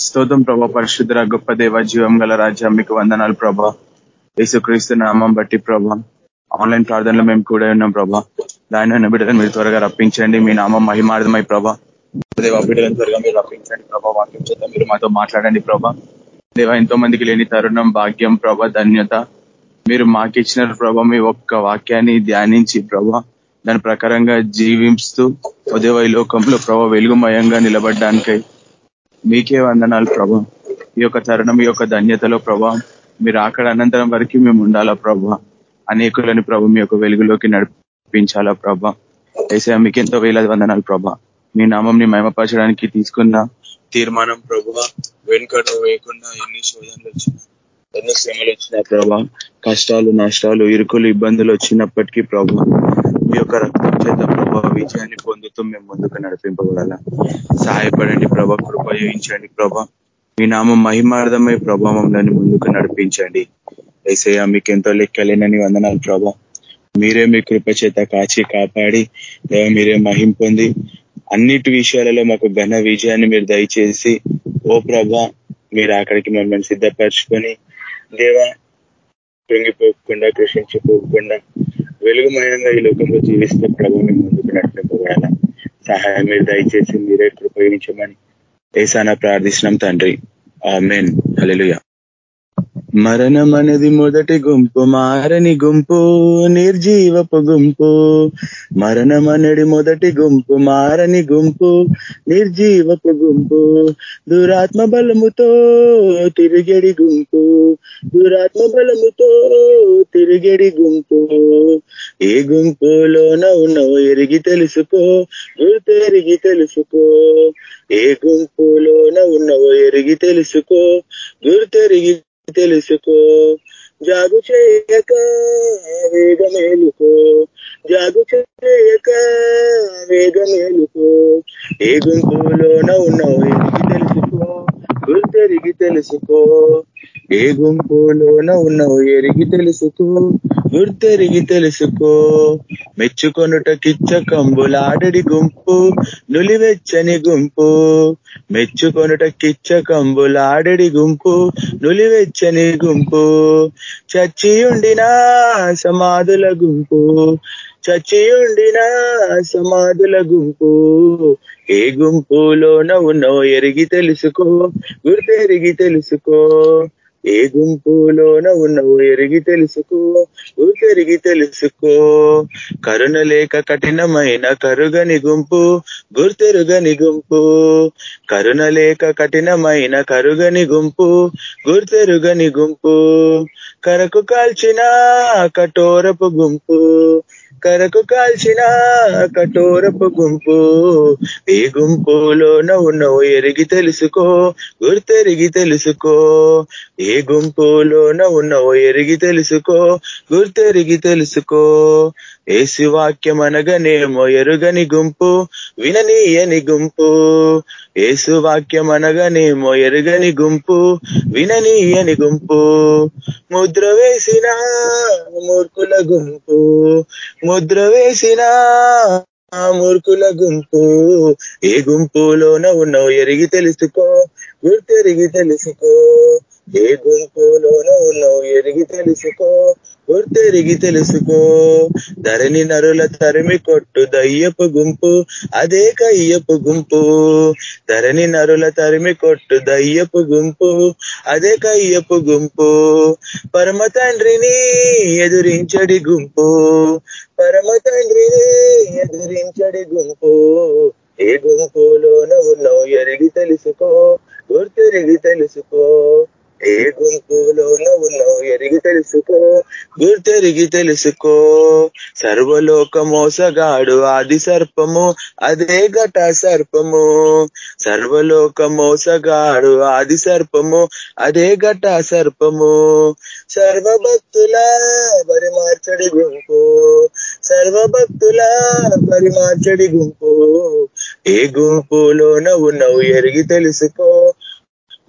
స్తోత్రం ప్రభా. పరిశుద్ర గొప్ప దేవ జీవం గల రాజ్యం మీకు వందనాలు ప్రభా. యేసుక్రీస్తు నామం బట్టి ప్రభా. ఆన్లైన్ ప్రార్థనలో మేము కూడా ఉన్నాం ప్రభా. దాని బిడ్డలను మీరు త్వరగా రప్పించండి. మీ నామం మహిమార్థమై ప్రభా. దేవ బిడ్డలను త్వరగా మీరు రప్పించండి ప్రభా. వాక్యం చేత మీరు మాతో మాట్లాడండి ప్రభా. దేవ ఎంతో మందికి లేని తరుణం భాగ్యం ప్రభా ధన్యత. మీరు మాకిచ్చిన ప్రభా. మీ ఒక్క వాక్యాన్ని ధ్యానించి ప్రభా. దాని ప్రకారంగా జీవిస్తూ ఉదయ లోకంలో ప్రభా వెలుగుమయంగా నిలబడ్డానికై మీకే వందనాలు ప్రభా. ఈ యొక్క తరుణం ఈ యొక్క ధన్యతలో ప్రభా మీరు అక్కడ అనంతరం వరకు మేము ఉండాలా ప్రభా. అనేకులని ప్రభు మీ యొక్క వెలుగులోకి నడిపించాలా ప్రభా. అయితే మీకు ఎంతో వేలాది వందనాలు ప్రభా. మీ నామంని మయమపరచడానికి తీసుకున్న తీర్మానం ప్రభు వెనుకడు వేయకుండా ఎన్ని శోధనలు వచ్చినా ఎన్నో శ్రమలు వచ్చినా ప్రభా. కష్టాలు నష్టాలు ఇరుకులు ఇబ్బందులు వచ్చినప్పటికీ ప్రభా మీ యొక్క రక్తం చేత ప్రభా విజయాన్ని పొందుతూ మేము ముందుకు నడిపింపబడాల. సహాయపడండి ప్రభా కృపయోగించండి ప్రభా. మీ నామం మహిమార్థమై ప్రభావంలోని ముందుకు నడిపించండి. ఏసయ్య మీకు ఎంతో లెక్కలేనని వందనాలు ప్రభా. మీరే మీ కృప చేత కాచి కాపాడి మీరే మహిం పొంది అన్నిటి విషయాలలో మాకు ఘన విజయాన్ని మీరు దయచేసి ఓ ప్రభా మీరు అక్కడికి మమ్మల్ని సిద్ధపరచుకొని దేవా కృంగిపోకుండా కృషించిపోకుండా వెలుగుమయంగా ఈ లోకంలో జీవిస్తే ప్రభు మేము ముందుకు నడిపింపబడాల సహాయం మీరు దయచేసి మీరే కృపయోగించమని ఏసానా ప్రార్థిస్తున్నాం తండ్రి. ఆ మెయిన్ హలెలుయా మరణం అనేది మొదటి గుంపు మారని గుంపు నిర్జీవపు గుంపు. మరణం అనేది మొదటి గుంపు మారని గుంపు నిర్జీవపు గుంపు. దురాత్మ బలముతో తిరిగడి గుంపు. దురాత్మ బలముతో తిరిగడి గుంపు. ఏ గుంపులోన ఉన్నావు ఎరిగి తెలుసుకో గుర్తెరిగి తెలుసుకో. ఏ గుంపులోన ఉన్నావో ఎరిగి తెలుసుకో గుర్తెరిగి తెలుసుకో జాగు చేయక వేగమేలుకో జాగు చేయక వేగమేలుకో ఏ గుంపులోన ఉన్నావు తెలుసుకో? గుర్తెరిగి తెలుసుకో ఏ గుంపులోన ఉన్నావు ఎరిగి తెలుసుకో. గుర్తెరిగి తెలుసుకో మెచ్చుకొనుట కిచ్చ కంబులాడడి గుంపు నులివెచ్చని గుంపు. మెచ్చుకొనుట కిచ్చ కంబులాడడి గుంపు నులివెచ్చని గుంపు. చచ్చి ఉండినా సమాధుల గుంపు చచ్చియుండిన సమాధుల గుంపు. ఏ గుంపులోన ఉన్నావు ఎరిగి తెలుసుకో గుర్తెరిగి తెలుసుకో. ఏ గుంపులోన ఉన్నవు ఎరిగి తెలుసుకో ఊరిగి తెలుసుకో. కరుణ లేక కఠినమైన కరుగని గుంపు గుర్తెరుగని గుంపు. కరుణ లేక కఠినమైన కరుగని గుంపు గుర్తెరుగని గుంపు. కరకు కాల్చిన కఠోరపు గుంపు. కరకు కాల్చిన కఠోరపు గుంపు. ఈ గుంపులోన ఉన్నవు ఎరిగి తెలుసుకో గుర్తెరిగి తెలుసుకో. ఏ గుంపులోన ఉన్నవో ఎరిగి తెలుసుకో గుర్తెరిగి తెలుసుకో. ఏసి వాక్యం అనగనేమో ఎరుగని గుంపు విననీయని గుంపు. ఏసు వాక్యం అనగనేమో ఎరుగని గుంపు విననీయని గుంపు. ముద్ర వేసిన మూర్ఖుల గుంపు ముద్ర వేసిన ఆ మూర్ఖుల గుంపు. ఏ గుంపులోన ఉన్నావు ఎరిగి తెలుసుకో గుర్తెరిగి తెలుసుకో. ఏ గుంపులోన ఉన్నావు ఎరిగి తెలుసుకో గుర్తెరిగి తెలుసుకో. ధరణి నరుల తరిమి కొట్టు దయ్యపు గుంపు అదే కయ్యపు గుంపు. ధరణి నరుల తరిమి కొట్టు దయ్యపు గుంపు అదే కయ్యపు గుంపు. పరమ తండ్రిని ఎదురించడి గుంపు పరమ తండ్రిని ఎదురించడి గుంపు. ఏ గుంపులోన ఉన్నావు ఎరిగి తెలుసుకో గుర్తెరిగి తెలుసుకో. ఏ గుంపులోన ఉన్నావు? ఎరిగి తెలుసుకో గుర్తెరిగి తెలుసుకో. సర్వలోక మోసగాడు ఆది సర్పము అదే ఘట సర్పము. సర్వలోక మోసగాడు ఆది సర్పము అదే ఘట సర్పము. సర్వభక్తుల పరిమార్చడి గుంపు. సర్వభక్తుల పరిమార్చడి గుంపు. ఏ గుంపులోన ఉన్నావు? ఎరిగి తెలుసుకో.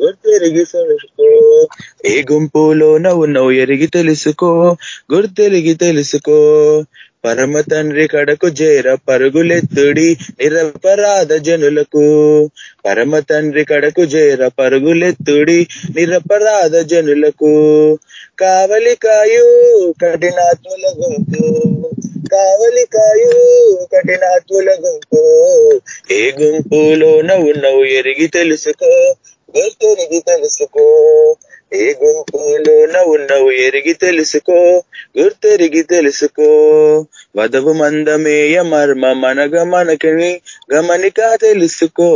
గుర్తెరిగి తెలుసుకో. ఏ గుంపులోన ఉన్నావు ఎరిగి తెలుసుకో? గుర్తెరిగి తెలుసుకో. పరమ తండ్రి కడకు చేర పరుగులెత్తుడి నిరపరాధ జనులకు. పరమ తండ్రి కడకు చేర పరుగులెత్తుడి నిరపరాధ జనులకు. కావలికాయు కఠినాత్ముల గుంపు. కావలికాయు కఠినాత్ముల గుంపు. ఏ గుంపులోన ఉన్నవు ఎరిగి తెలుసుకో? గుర్తెరిగి తెలుసుకో. ఏ గుంపులోన ఉన్నావు ఎరిగి తెలుసుకో. గుర్తెరిగి తెలుసుకో. వధవు మందమేయ మర్మ మనగ మనకి గమనిక తెలుసుకో.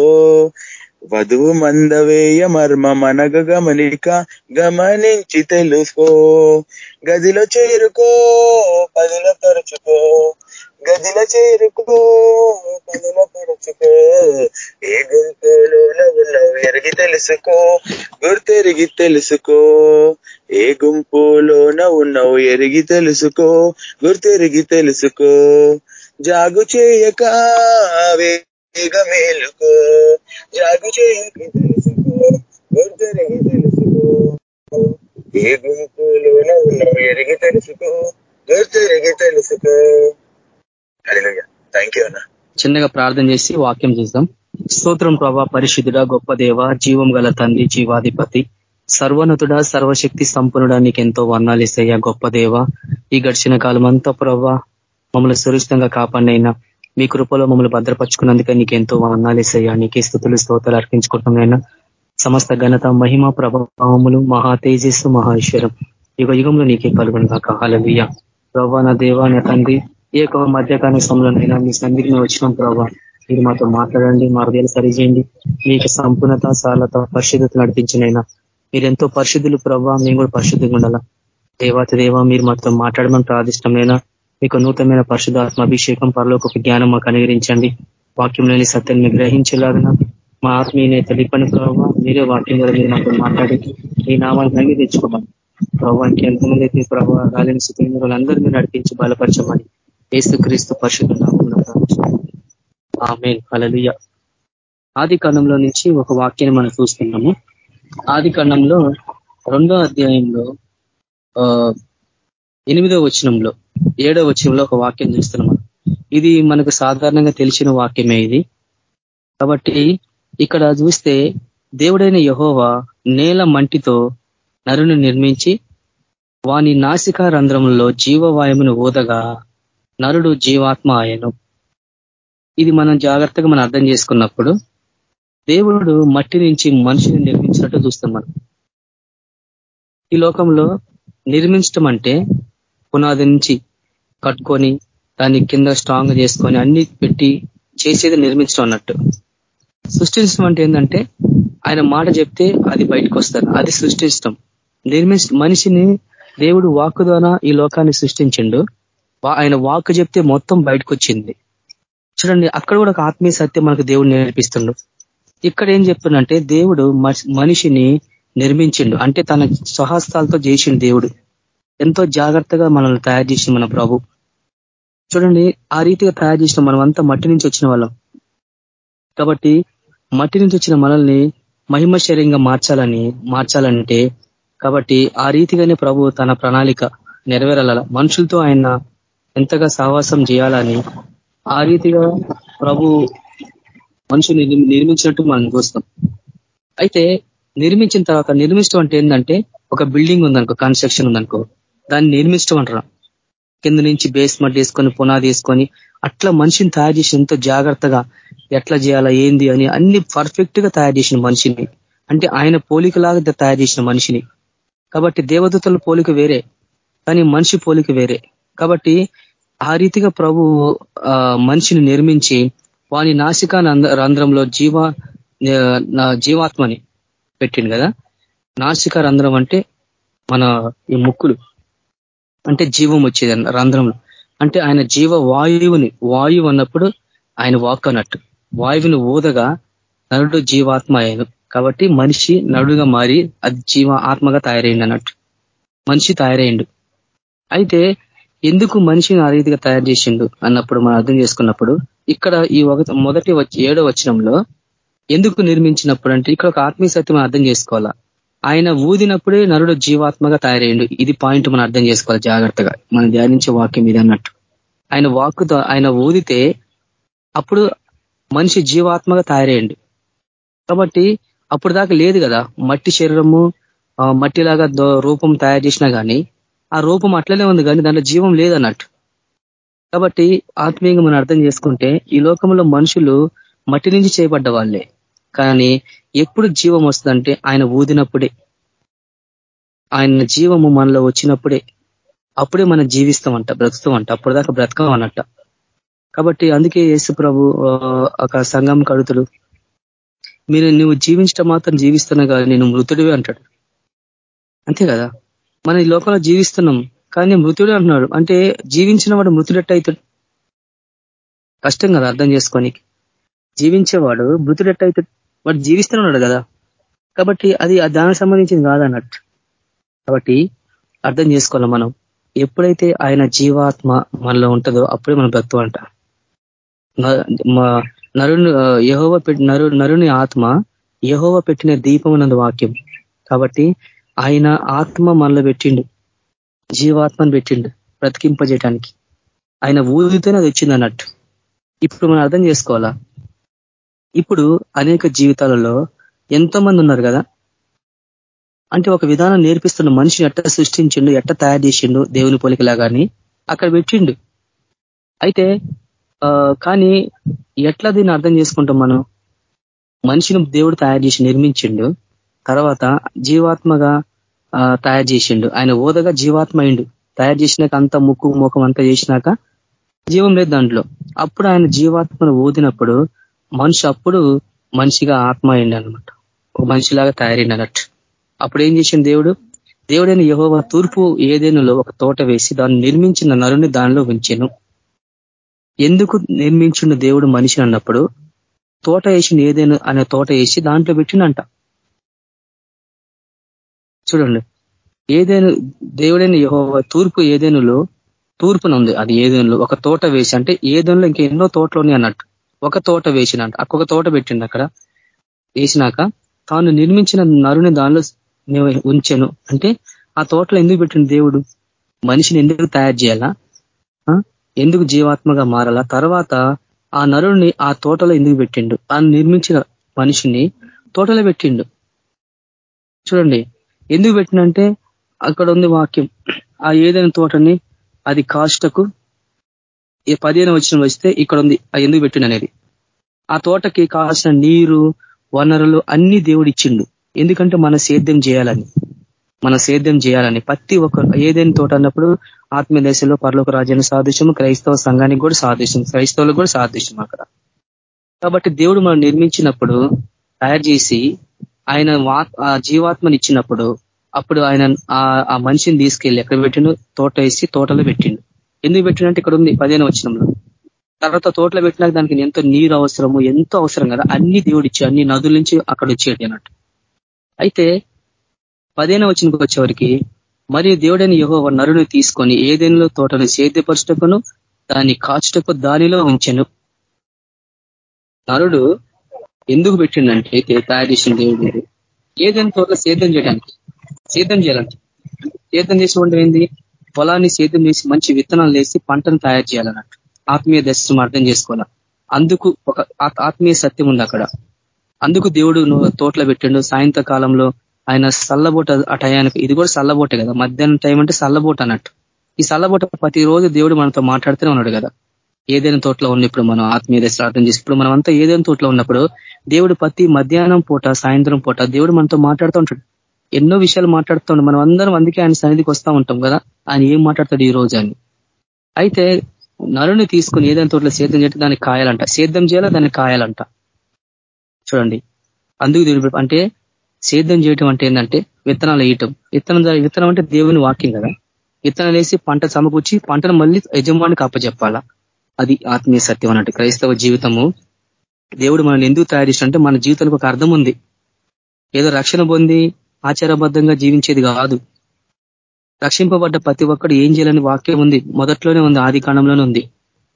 వధువు మందవేయ మర్మ మనగ గమనిక గమనించి తెలుసుకో. గదిలో చేరుకో పదిలో తరుచుకో. గదిలో చేరుకో పదిలో తరుచుకో ఏ గుంపులోన ఉన్నావు ఎరిగి తెలుసుకో గుర్తెరిగి తెలుసుకో. ఏ గుంపులోన ఉన్నావు ఎరిగి తెలుసుకో గుర్తెరిగి తెలుసుకో. జాగు చేయక వేగ మేలుకో. జాగు చేయక తెలుసుకో గుర్తెరిగి తెలుసుకో. ఏ గుంపులోన ఉన్నావు ఎరిగి తెలుసుకో గుర్తెరిగి తెలుసుకో. థ్యాంక్ యూ అన్న చిన్నగా ప్రార్థన చేసి వాక్యం చేద్దాం. స్తోత్రం ప్రభా పరిశుద్ధుడ గొప్ప దేవ జీవం గల తండ్రి జీవాధిపతి సర్వనతుడ సర్వశక్తి సంపన్నుడా నీకెంతో వర్ణాలిసయ్యా గొప్ప దేవ. ఈ గడిచిన కాలం అంతా ప్రభా మమ్మల్ని సురక్షితంగా కాపాడినైనా మీ కృపలో మమ్మల్ని భద్రపరుచుకున్నందుకే నీకెంతో వర్ణాలిసయ్యా నీకే స్థుతులు స్తోతాలు అర్పించుకుంటున్నాయినా సమస్త ఘనత మహిమ ప్రభావములు మహా తేజస్సు మహేశ్వరం యుగ యుగంలో నీకే కలుగును కాక హలవీయ ప్రభా నా దేవా నా తండ్రి ఏ యొక్క మధ్యకాల సమయంలోనైనా మీ సన్నిధికి మేము వచ్చినాం ప్రభావ మీరు మాతో మాట్లాడండి మా హృదయాలు సరిచేయండి. మీకు సంపూర్ణత సాలత పరిశుద్ధత నడిపించినైనా. మీరు ఎంతో పరిశుద్ధులు ప్రభావ మేము కూడా పరిశుద్ధంగా ఉండాలా. దేవాత దేవ మీరు మాతో మాట్లాడమని ప్రార్థిష్టమైనా మీకు నూతనమైన పరిశుధాత్మ అభిషేకం ఒక జ్ఞానం మాకు అనుగ్రహించండి. వాక్యంలోని సత్యాన్ని గ్రహించలాగిన మా ఆత్మీయ తెలిపని ప్రభావ మీరే వాక్యం ద్వారా మీరు మాతో మాట్లాడి మీ నామాన్ని అంగి తెచ్చుకోమని. ఎంతమంది ఇంకెంతమంది అయితే ప్రభావ రాలేని స్థితి మీరు నడిపించి బలపరచమని. ఏసుక్రీస్తు పరిశుద్ధ ఆమెన్. అలలియ ఆది కాలంలో నుంచి ఒక వాక్యాన్ని మనం చూస్తున్నాము. ఆది కాలంలో రెండో అధ్యాయంలో ఎనిమిదో వచనంలో ఏడో వచనంలో ఒక వాక్యం చూస్తున్నాం ఇది మనకు సాధారణంగా తెలిసిన వాక్యమే ఇది. కాబట్టి ఇక్కడ చూస్తే దేవుడైన యహోవా నేల మంటితో నరుని నిర్మించి వాని నాసికా రంధ్రంలో జీవవాయుమును ఊదగా నరుడు జీవాత్మ ఆయను. ఇది మనం జాగ్రత్తగా మనం అర్థం చేసుకున్నప్పుడు దేవుడు మట్టి నుంచి మనిషిని నిర్మించినట్టు చూస్తాం మనం. ఈ లోకంలో నిర్మించటం అంటే పునాది నుంచి కట్టుకొని దాన్ని కింద స్ట్రాంగ్ చేసుకొని అన్ని పెట్టి చేసేది నిర్మించడం అన్నట్టు. సృష్టించడం అంటే ఏంటంటే ఆయన మాట చెప్తే అది బయటకు వస్తారు. అది సృష్టించడం నిర్మించ మనిషిని దేవుడు వాక్కు ద్వారా ఈ లోకాన్ని సృష్టించిండు. ఆయన వాక్ చెప్తే మొత్తం బయటకు వచ్చింది చూడండి అక్కడ కూడా ఒక ఆత్మీయ సత్యం మనకు దేవుడు నేర్పిస్తుండు. ఇక్కడ ఏం చెప్తుండంటే దేవుడు మనిషిని నిర్మించిండు. అంటే తన స్వహస్తాలతో చేసిండు దేవుడు. ఎంతో జాగ్రత్తగా మనల్ని తయారు చేసిన మన ప్రభు. చూడండి ఆ రీతిగా తయారు చేసిన మనం అంతా మట్టి నుంచి వచ్చిన వాళ్ళం. కాబట్టి మట్టి నుంచి వచ్చిన మనల్ని మహిమ శరీరంగా మార్చాలని మార్చాలంటే కాబట్టి ఆ రీతిగానే ప్రభు తన ప్రణాళిక నెరవేరాల మనుషులతో ఆయన ఎంతగా సహవాసం చేయాలని ఆ రీతిగా ప్రభు మనుషుని నిర్మించినట్టు మనం చూస్తాం. అయితే నిర్మించిన తర్వాత నిర్మించడం అంటే ఏంటంటే ఒక బిల్డింగ్ ఉందనుకో కన్స్ట్రక్షన్ ఉందనుకో దాన్ని నిర్మించడం అంటారా. కింద నుంచి బేస్మెంట్ వేసుకొని పునాది వేసుకొని అట్లా మనిషిని తయారు చేసి ఎంతో జాగ్రత్తగా ఎట్లా చేయాలా ఏంది అని అన్ని పర్ఫెక్ట్గా తయారు చేసిన మనిషిని. అంటే ఆయన పోలికలాగా తయారు చేసిన మనిషిని. కాబట్టి దేవదూతల పోలిక వేరే కానీ మనిషి పోలిక వేరే. కాబట్టి ఆ రీతిగా ప్రభు మనిషిని నిర్మించి వాని నాసికా రంధ్రంలో జీవ జీవాత్మని పెట్టిండు కదా. నాసిక రంధ్రం అంటే మన ఈ ముక్కులు. అంటే జీవం వచ్చేది రంధ్రంలో. అంటే ఆయన జీవ వాయువుని వాయువు అన్నప్పుడు ఆయన వాక్ అన్నట్టు వాయువుని ఊదగా నరుడు జీవాత్మ అయ్యాను కాబట్టి మనిషి నరుడుగా మారి అది జీవ ఆత్మగా తయారైంది అన్నట్టు. మనిషి తయారైండు. అయితే ఎందుకు మనిషిని ఆ రీతిగా తయారు చేసిండు అన్నప్పుడు మనం అర్థం చేసుకున్నప్పుడు ఇక్కడ ఈ ఒక మొదటి ఏడో వచనంలో ఎందుకు నిర్మించినప్పుడు అంటే ఇక్కడ ఒక ఆత్మీయ సత్యం అర్థం చేసుకోవాలా. ఆయన ఊదినప్పుడే నరుడు జీవాత్మగా తయారయ్యండు. ఇది పాయింట్ మనం అర్థం చేసుకోవాలి జాగ్రత్తగా. మనం ధ్యానించే వాక్యం ఇది అన్నట్టు. ఆయన వాక్కుతో ఆయన ఊదితే అప్పుడు మనిషి జీవాత్మగా తయారయ్యండు. కాబట్టి అప్పుడు దాకా లేదు కదా. మట్టి శరీరము మట్టిలాగా రూపం తయారు చేసినా కానీ ఆ రూపం అట్లనే ఉంది కానీ దాంట్లో జీవం లేదన్నట్టు. కాబట్టి ఆత్మీయంగా మనం అర్థం చేసుకుంటే ఈ లోకంలో మనుషులు మట్టి నుంచి చేయబడ్డ వాళ్ళే. కానీ ఎప్పుడు జీవం వస్తుందంటే ఆయన ఊదినప్పుడే. ఆయన జీవము మనలో వచ్చినప్పుడే. అప్పుడే మనం జీవిస్తామంట బ్రతుకుతామంట అప్పుడు దాకా బ్రతకం అన్నట్ట కాబట్టి అందుకే యేసు ప్రభు ఒక సంఘం కడుతుడు. మీరు నువ్వు జీవించడం మాత్రం జీవిస్తున్నా కానీ నేను మృతుడివే అంటాడు. అంతే కదా? మన ఈ లోకంలో జీవిస్తున్నాం. కానీ మృతుడు అంటున్నాడు. అంటే జీవించిన వాడు మృతుడెట్ కష్టం కదా అర్థం చేసుకొని జీవించేవాడు మృతుడెట్ వాడు జీవిస్తున్నాడు కదా. కాబట్టి అది దానికి సంబంధించింది కాదన్నట్టు. కాబట్టి అర్థం చేసుకోవాలి మనం. ఎప్పుడైతే ఆయన జీవాత్మ మనలో ఉంటుందో అప్పుడే మనం బ్రతు అంట నరుని యహోవ నరు నరుని ఆత్మ యహోవ పెట్టిన దీపం అన్నది వాక్యం. కాబట్టి ఆయన ఆత్మ మనలో పెట్టిండు. జీవాత్మను పెట్టిండు బ్రతికింపజేయటానికి. ఆయన ఊదితోనే అది వచ్చింది అన్నట్టు. ఇప్పుడు మనం అర్థం చేసుకోవాలా? ఇప్పుడు అనేక జీవితాలలో ఎంతో మంది ఉన్నారు కదా? అంటే ఒక విధానం నేర్పిస్తున్న మనిషిని ఎట్ట సృష్టించిండు ఎట్ట తయారు చేసిండు దేవుని పోలికలాగాని అక్కడ పెట్టిండు. అయితే కానీ ఎట్లా దీన్ని అర్థం చేసుకుంటాం మనం? మనిషిని దేవుడు తయారు చేసి నిర్మించిండు. తర్వాత జీవాత్మగా తయారు చేసిండు. ఆయన ఓదగా జీవాత్మ అయిండు. తయారు చేసినాక అంత ముక్కు ముఖం అంతా చేసినాక జీవం లేదు దాంట్లో. అప్పుడు ఆయన జీవాత్మను ఊదినప్పుడు మనిషి అప్పుడు మనిషిగా ఆత్మ అయిండు అనమాట ఒక మనిషిలాగా తయారైండు అన్నట్టు అప్పుడు ఏం చేసిండు దేవుడు? దేవుడైన యహోవ తూర్పు ఏదేనులో ఒక తోట వేసి దాన్ని నిర్మించిన నరుని దానిలో ఉంచాను. ఎందుకు నిర్మించిన దేవుడు మనిషి అన్నప్పుడు? తోట వేసిన ఏదేను అనే తోట వేసి దాంట్లో పెట్టినంట చూడండి. ఏదేను దేవుడైన యహోవ తూర్పు ఏదేనులో తూర్పున ఉంది అది ఏదేనులో ఒక తోట వేసి అంటే ఏదేనులో ఇంకా ఎన్నో తోటలు ఉన్నాయి అన్నట్టు. ఒక తోట వేసినంట ఒక్కొక్క తోట పెట్టిండు అక్కడ. వేసినాక తాను నిర్మించిన నరుని దానిలో ఉంచాను. అంటే ఆ తోటలో ఎందుకు పెట్టిన దేవుడు? మనిషిని ఎందుకు తయారు చేయాలా? ఎందుకు జీవాత్మగా మారాలా? తర్వాత ఆ నరుని ఆ తోటలో ఎందుకు పెట్టిండు? ఆ నిర్మించిన మనిషిని తోటలో పెట్టిండు. చూడండి. ఎందుకు పెట్టినంటే అక్కడ ఉంది వాక్యం. ఆ ఏదైనా తోటని అది కాస్టకు పదిహేను వచ్చిన వస్తే ఇక్కడ ఉంది ఎందుకు పెట్టిన అనేది. ఆ తోటకి కావాల్సిన నీరు వనరులు అన్ని దేవుడు ఇచ్చిండు. ఎందుకంటే మన సేద్యం చేయాలని. మన సేద్యం చేయాలని. ప్రతి ఒక్క ఏదైనా తోట అన్నప్పుడు ఆత్మీయ దశలో పర్లోక రాజ్యాన్ని సాదృశ్యం క్రైస్తవ సంఘానికి కూడా సాదృశ్యం క్రైస్తవులకు కూడా సాదృశ్యం అక్కడ. కాబట్టి దేవుడు మనం నిర్మించినప్పుడు తయారు చేసి ఆయన జీవాత్మని ఇచ్చినప్పుడు అప్పుడు ఆయన ఆ మనిషిని తీసుకెళ్ళి ఎక్కడ పెట్టిండు? తోట వేసి తోటలో పెట్టిండు. ఎందుకు పెట్టినంటే ఇక్కడ ఉంది పదిహేను వచ్చినంలో తర్వాత తోటలో పెట్టినాక దానికి ఎంతో నీరు అవసరము ఎంతో అవసరం కదా అన్ని దేవుడిచ్చి అన్ని నదుల నుంచి అక్కడ వచ్చేది అన్నట్టు. అయితే పదిహేను వచ్చినకి వచ్చేవారికి మరియు దేవుడైన యహో నరుని తీసుకొని ఏదేనిలో తోటను సేద్యపరచుటకును దాన్ని కాచుటకు దానిలో ఉంచెను. నరుడు ఎందుకు పెట్టిండంటే తయారు చేసిన దేవుడు ఏదైనా తోట సేద్యం చేయడానికి సేద్యం చేయాలంటే. సేద్యం చేసి ఉండేది పొలాన్ని సేద్యం చేసి మంచి విత్తనాలు వేసి పంటను తయారు చేయాలన్నట్టు. ఆత్మీయ దర్శనం అర్థం చేసుకోవాలా? అందుకు ఒక ఆత్మీయ సత్యం ఉంది అక్కడ. అందుకు దేవుడు తోటలో పెట్టిండు. సాయంత్రకాలంలో ఆయన సల్లబోట ఆ టయానికి ఇది కూడా సల్లబోటే కదా. మధ్యాహ్నం టైం అంటే సల్లబోట అన్నట్టు. ఈ సల్లబోట ప్రతిరోజు దేవుడు మనతో మాట్లాడుతూనే ఉన్నాడు కదా. ఏదైనా తోటలో ఉన్నప్పుడు మనం ఆత్మీయ దశ చేసి ఇప్పుడు మనం అంతా ఏదైనా తోటలో ఉన్నప్పుడు దేవుడు ప్రతి మధ్యాహ్నం పూట సాయంత్రం పూట దేవుడు మనతో మాట్లాడుతూ ఉంటాడు. ఎన్నో విషయాలు మాట్లాడుతూ మనం అందరం అందుకే ఆయన సన్నిధికి వస్తూ ఉంటాం కదా. ఆయన ఏం మాట్లాడతాడు ఈ రోజు అని. అయితే నరుని తీసుకుని ఏదైనా తోటలో సేద్యం చేస్తే దాన్ని కాయాలంట. సేద్యం చేయాలా? దాన్ని కాయాలంట. చూడండి. అందుకు దేవుడు అంటే సేద్యం చేయటం అంటే ఏంటంటే విత్తనాలు వేయటం. విత్తనం విత్తనం అంటే దేవుని వాక్యం కదా. విత్తనాలు వేసి పంట సమకూర్చి పంటను మళ్ళీ యజమానికి అప్పచెప్పాలా అది ఆత్మీయ సత్యం అన్నట్టు. క్రైస్తవ జీవితము దేవుడు మనల్ని ఎందుకు తయారు చేసినంటే మన జీవితానికి ఒక అర్థం ఉంది. ఏదో రక్షణ పొంది ఆచారబద్ధంగా జీవించేది కాదు. రక్షింపబడ్డ ప్రతి ఒక్కడు ఏం చేయాలని వాక్యం ఉంది. మొదట్లోనే ఉంది ఆది ఉంది.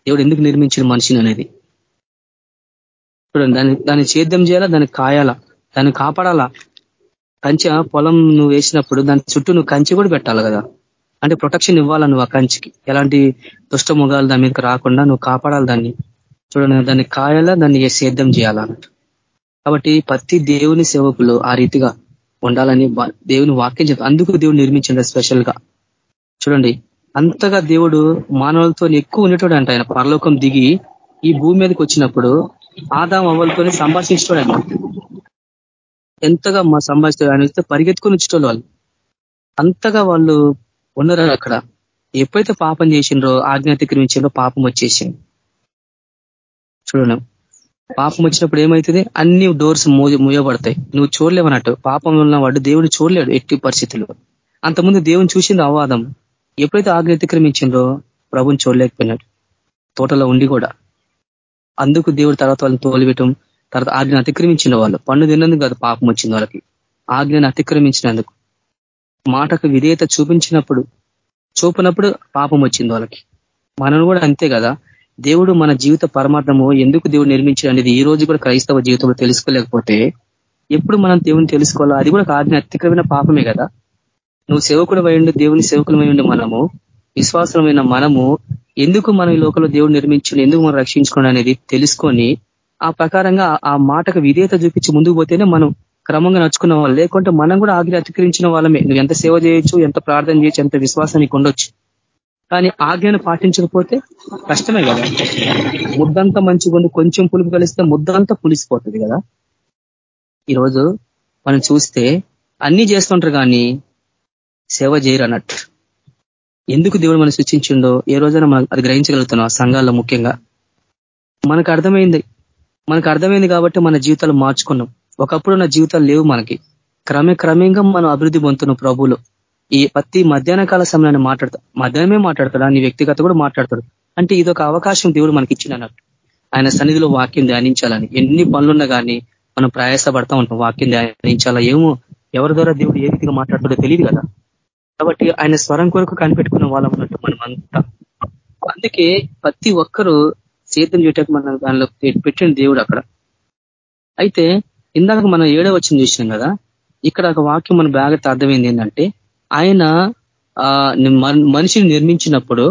దేవుడు ఎందుకు నిర్మించిన మనిషిని అనేది? చూడండి దాన్ని దాన్ని సేద్యం చేయాలా? దాన్ని కాయాలా? దాన్ని కాపాడాలా? కంచె పొలం నువ్వు వేసినప్పుడు దాని చుట్టూ నువ్వు కంచె కూడా పెట్టాలి కదా? అంటే ప్రొటెక్షన్ ఇవ్వాలా నువ్వు ఆ కంచికి? ఎలాంటి దుష్ట ముఖాలు దాని మీదకి రాకుండా నువ్వు కాపాడాలి దాన్ని. చూడండి దాన్ని కాయాలా దాన్ని సేద్యం చేయాలన్నట్టు కాబట్టి ప్రతి దేవుని సేవకులు ఆ రీతిగా ఉండాలని దేవుని వాక్యం చెప్తారు అందుకు దేవుడు నిర్మించండి స్పెషల్గా చూడండి అంతగా దేవుడు మానవులతో ఎక్కువ ఉండేటోడు అంట ఆయన. పరలోకం దిగి ఈ భూమి మీదకి వచ్చినప్పుడు ఆదాం అవ్వలతోనే సంభాషించడం ఆయన. ఎంతగా మా సంభాషిస్తాడు ఆయన వస్తే వచ్చేటోళ్ళు వాళ్ళు. అంతగా వాళ్ళు ఉన్నారు అక్కడ. ఎప్పుడైతే పాపం చేసిండ్రో ఆజ్ఞ అతిక్రమించిండ్రో పాపం వచ్చేసింది. చూడండి. పాపం వచ్చినప్పుడు ఏమవుతుంది అన్ని డోర్స్ మూయబడతాయి. నువ్వు చూడలేవన్నట్టు పాపం ఉన్నవాడు దేవుని చూడలేడు ఎట్టి పరిస్థితుల్లో. అంతకుముందు దేవుని చూసింది అవాదం ఎప్పుడైతే ఆజ్ఞ అతిక్రమించిండ్రో ప్రభుని చూడలేకపోయినాడు. తోటలో ఉండి కూడా. అందుకు దేవుడు తర్వాత వాళ్ళని తోలివేయటం తర్వాత ఆజ్ఞను అతిక్రమించిన వాళ్ళు. పండు తిన్నందుకు కాదు పాపం వచ్చింది వాళ్ళకి. ఆజ్ఞను అతిక్రమించినందుకు. మాటకు విధేయత చూపించినప్పుడు చూపినప్పుడు పాపం వచ్చింది వాళ్ళకి. మనం కూడా అంతే కదా. దేవుడు మన జీవిత పరమార్థము ఎందుకు దేవుడు నిర్మించాడు అనేది ఈ రోజు కూడా క్రైస్తవ జీవితంలో తెలుసుకోలేకపోతే ఎప్పుడు మనం దేవుని తెలుసుకోవాలో అది కూడా ఆజ్ఞ అతిక్రమైన పాపమే కదా. నువ్వు సేవకుడు ఉండి దేవుని సేవకులమై ఉండి మనము. విశ్వాసమైన మనము ఎందుకు మనం ఈ లోకంలో దేవుడు నిర్మించుకుని ఎందుకు మనం రక్షించుకోండి అనేది తెలుసుకొని ఆ ప్రకారంగా ఆ మాటకు విధేయత చూపించి ముందుకు పోతేనే మనం క్రమంగా నడుచుకున్న వాళ్ళు. లేకుంటే మనం కూడా ఆజ్ఞ అతిక్రించిన వాళ్ళమే. నువ్వు ఎంత సేవ చేయొచ్చు ఎంత ప్రార్థన చేయొచ్చు ఎంత విశ్వాసానికి ఉండొచ్చు. కానీ ఆజ్ఞను పాటించకపోతే కష్టమే కదా. ముద్దంతా మంచిగా కొంచెం పులుపు కలిస్తే ముద్దంతా పులిసిపోతుంది కదా. ఈరోజు మనం చూస్తే అన్ని చేస్తుంటారు కానీ సేవ చేయరు అన్నట్టు. ఎందుకు దేవుడు మనం సృష్టించిండో ఏ రోజైనా మనం అది గ్రహించగలుగుతున్నాం ఆ సంఘాల్లో ముఖ్యంగా. మనకు అర్థమైంది. మనకు అర్థమైంది కాబట్టి మన జీవితాలు మార్చుకున్నాం. ఒకప్పుడున్న జీవితాలు లేవు మనకి. క్రమక్రమంగా మనం అభివృద్ధి పొందుతున్నాం ప్రభులు ఈ ప్రతి మధ్యాహ్న కాల సమయాన్ని మాట్లాడతా మధ్యాహ్నమే మాట్లాడతాడు నీ వ్యక్తిగత కూడా మాట్లాడతాడు. అంటే ఇదొక అవకాశం దేవుడు మనకి ఇచ్చినట్టు ఆయన సన్నిధిలో వాక్యం ధ్యానించాలని. ఎన్ని పనులున్నా కానీ మనం ప్రయాసపడతా ఉంటాం. వాక్యం ధ్యానించాలా? ఏమో ఎవరి ద్వారా దేవుడు ఏ రీతిగా మాట్లాడుతుందో తెలియదు కదా. కాబట్టి ఆయన స్వరం కొరకు కనిపెట్టుకున్న వాళ్ళం ఉన్నట్టు మనం అంతా అందుకే ప్రతి ఒక్కరూ సేద్యం చేయటకు మనం దానిలో పెట్టిన దేవుడు అక్కడ. అయితే ఇందాక మనం ఏడో వచ్చిన చూసినాం కదా ఇక్కడ ఒక వాక్యం మన బాగా అర్థమైంది ఏంటంటే ఆయన మనిషిని నిర్మించినప్పుడు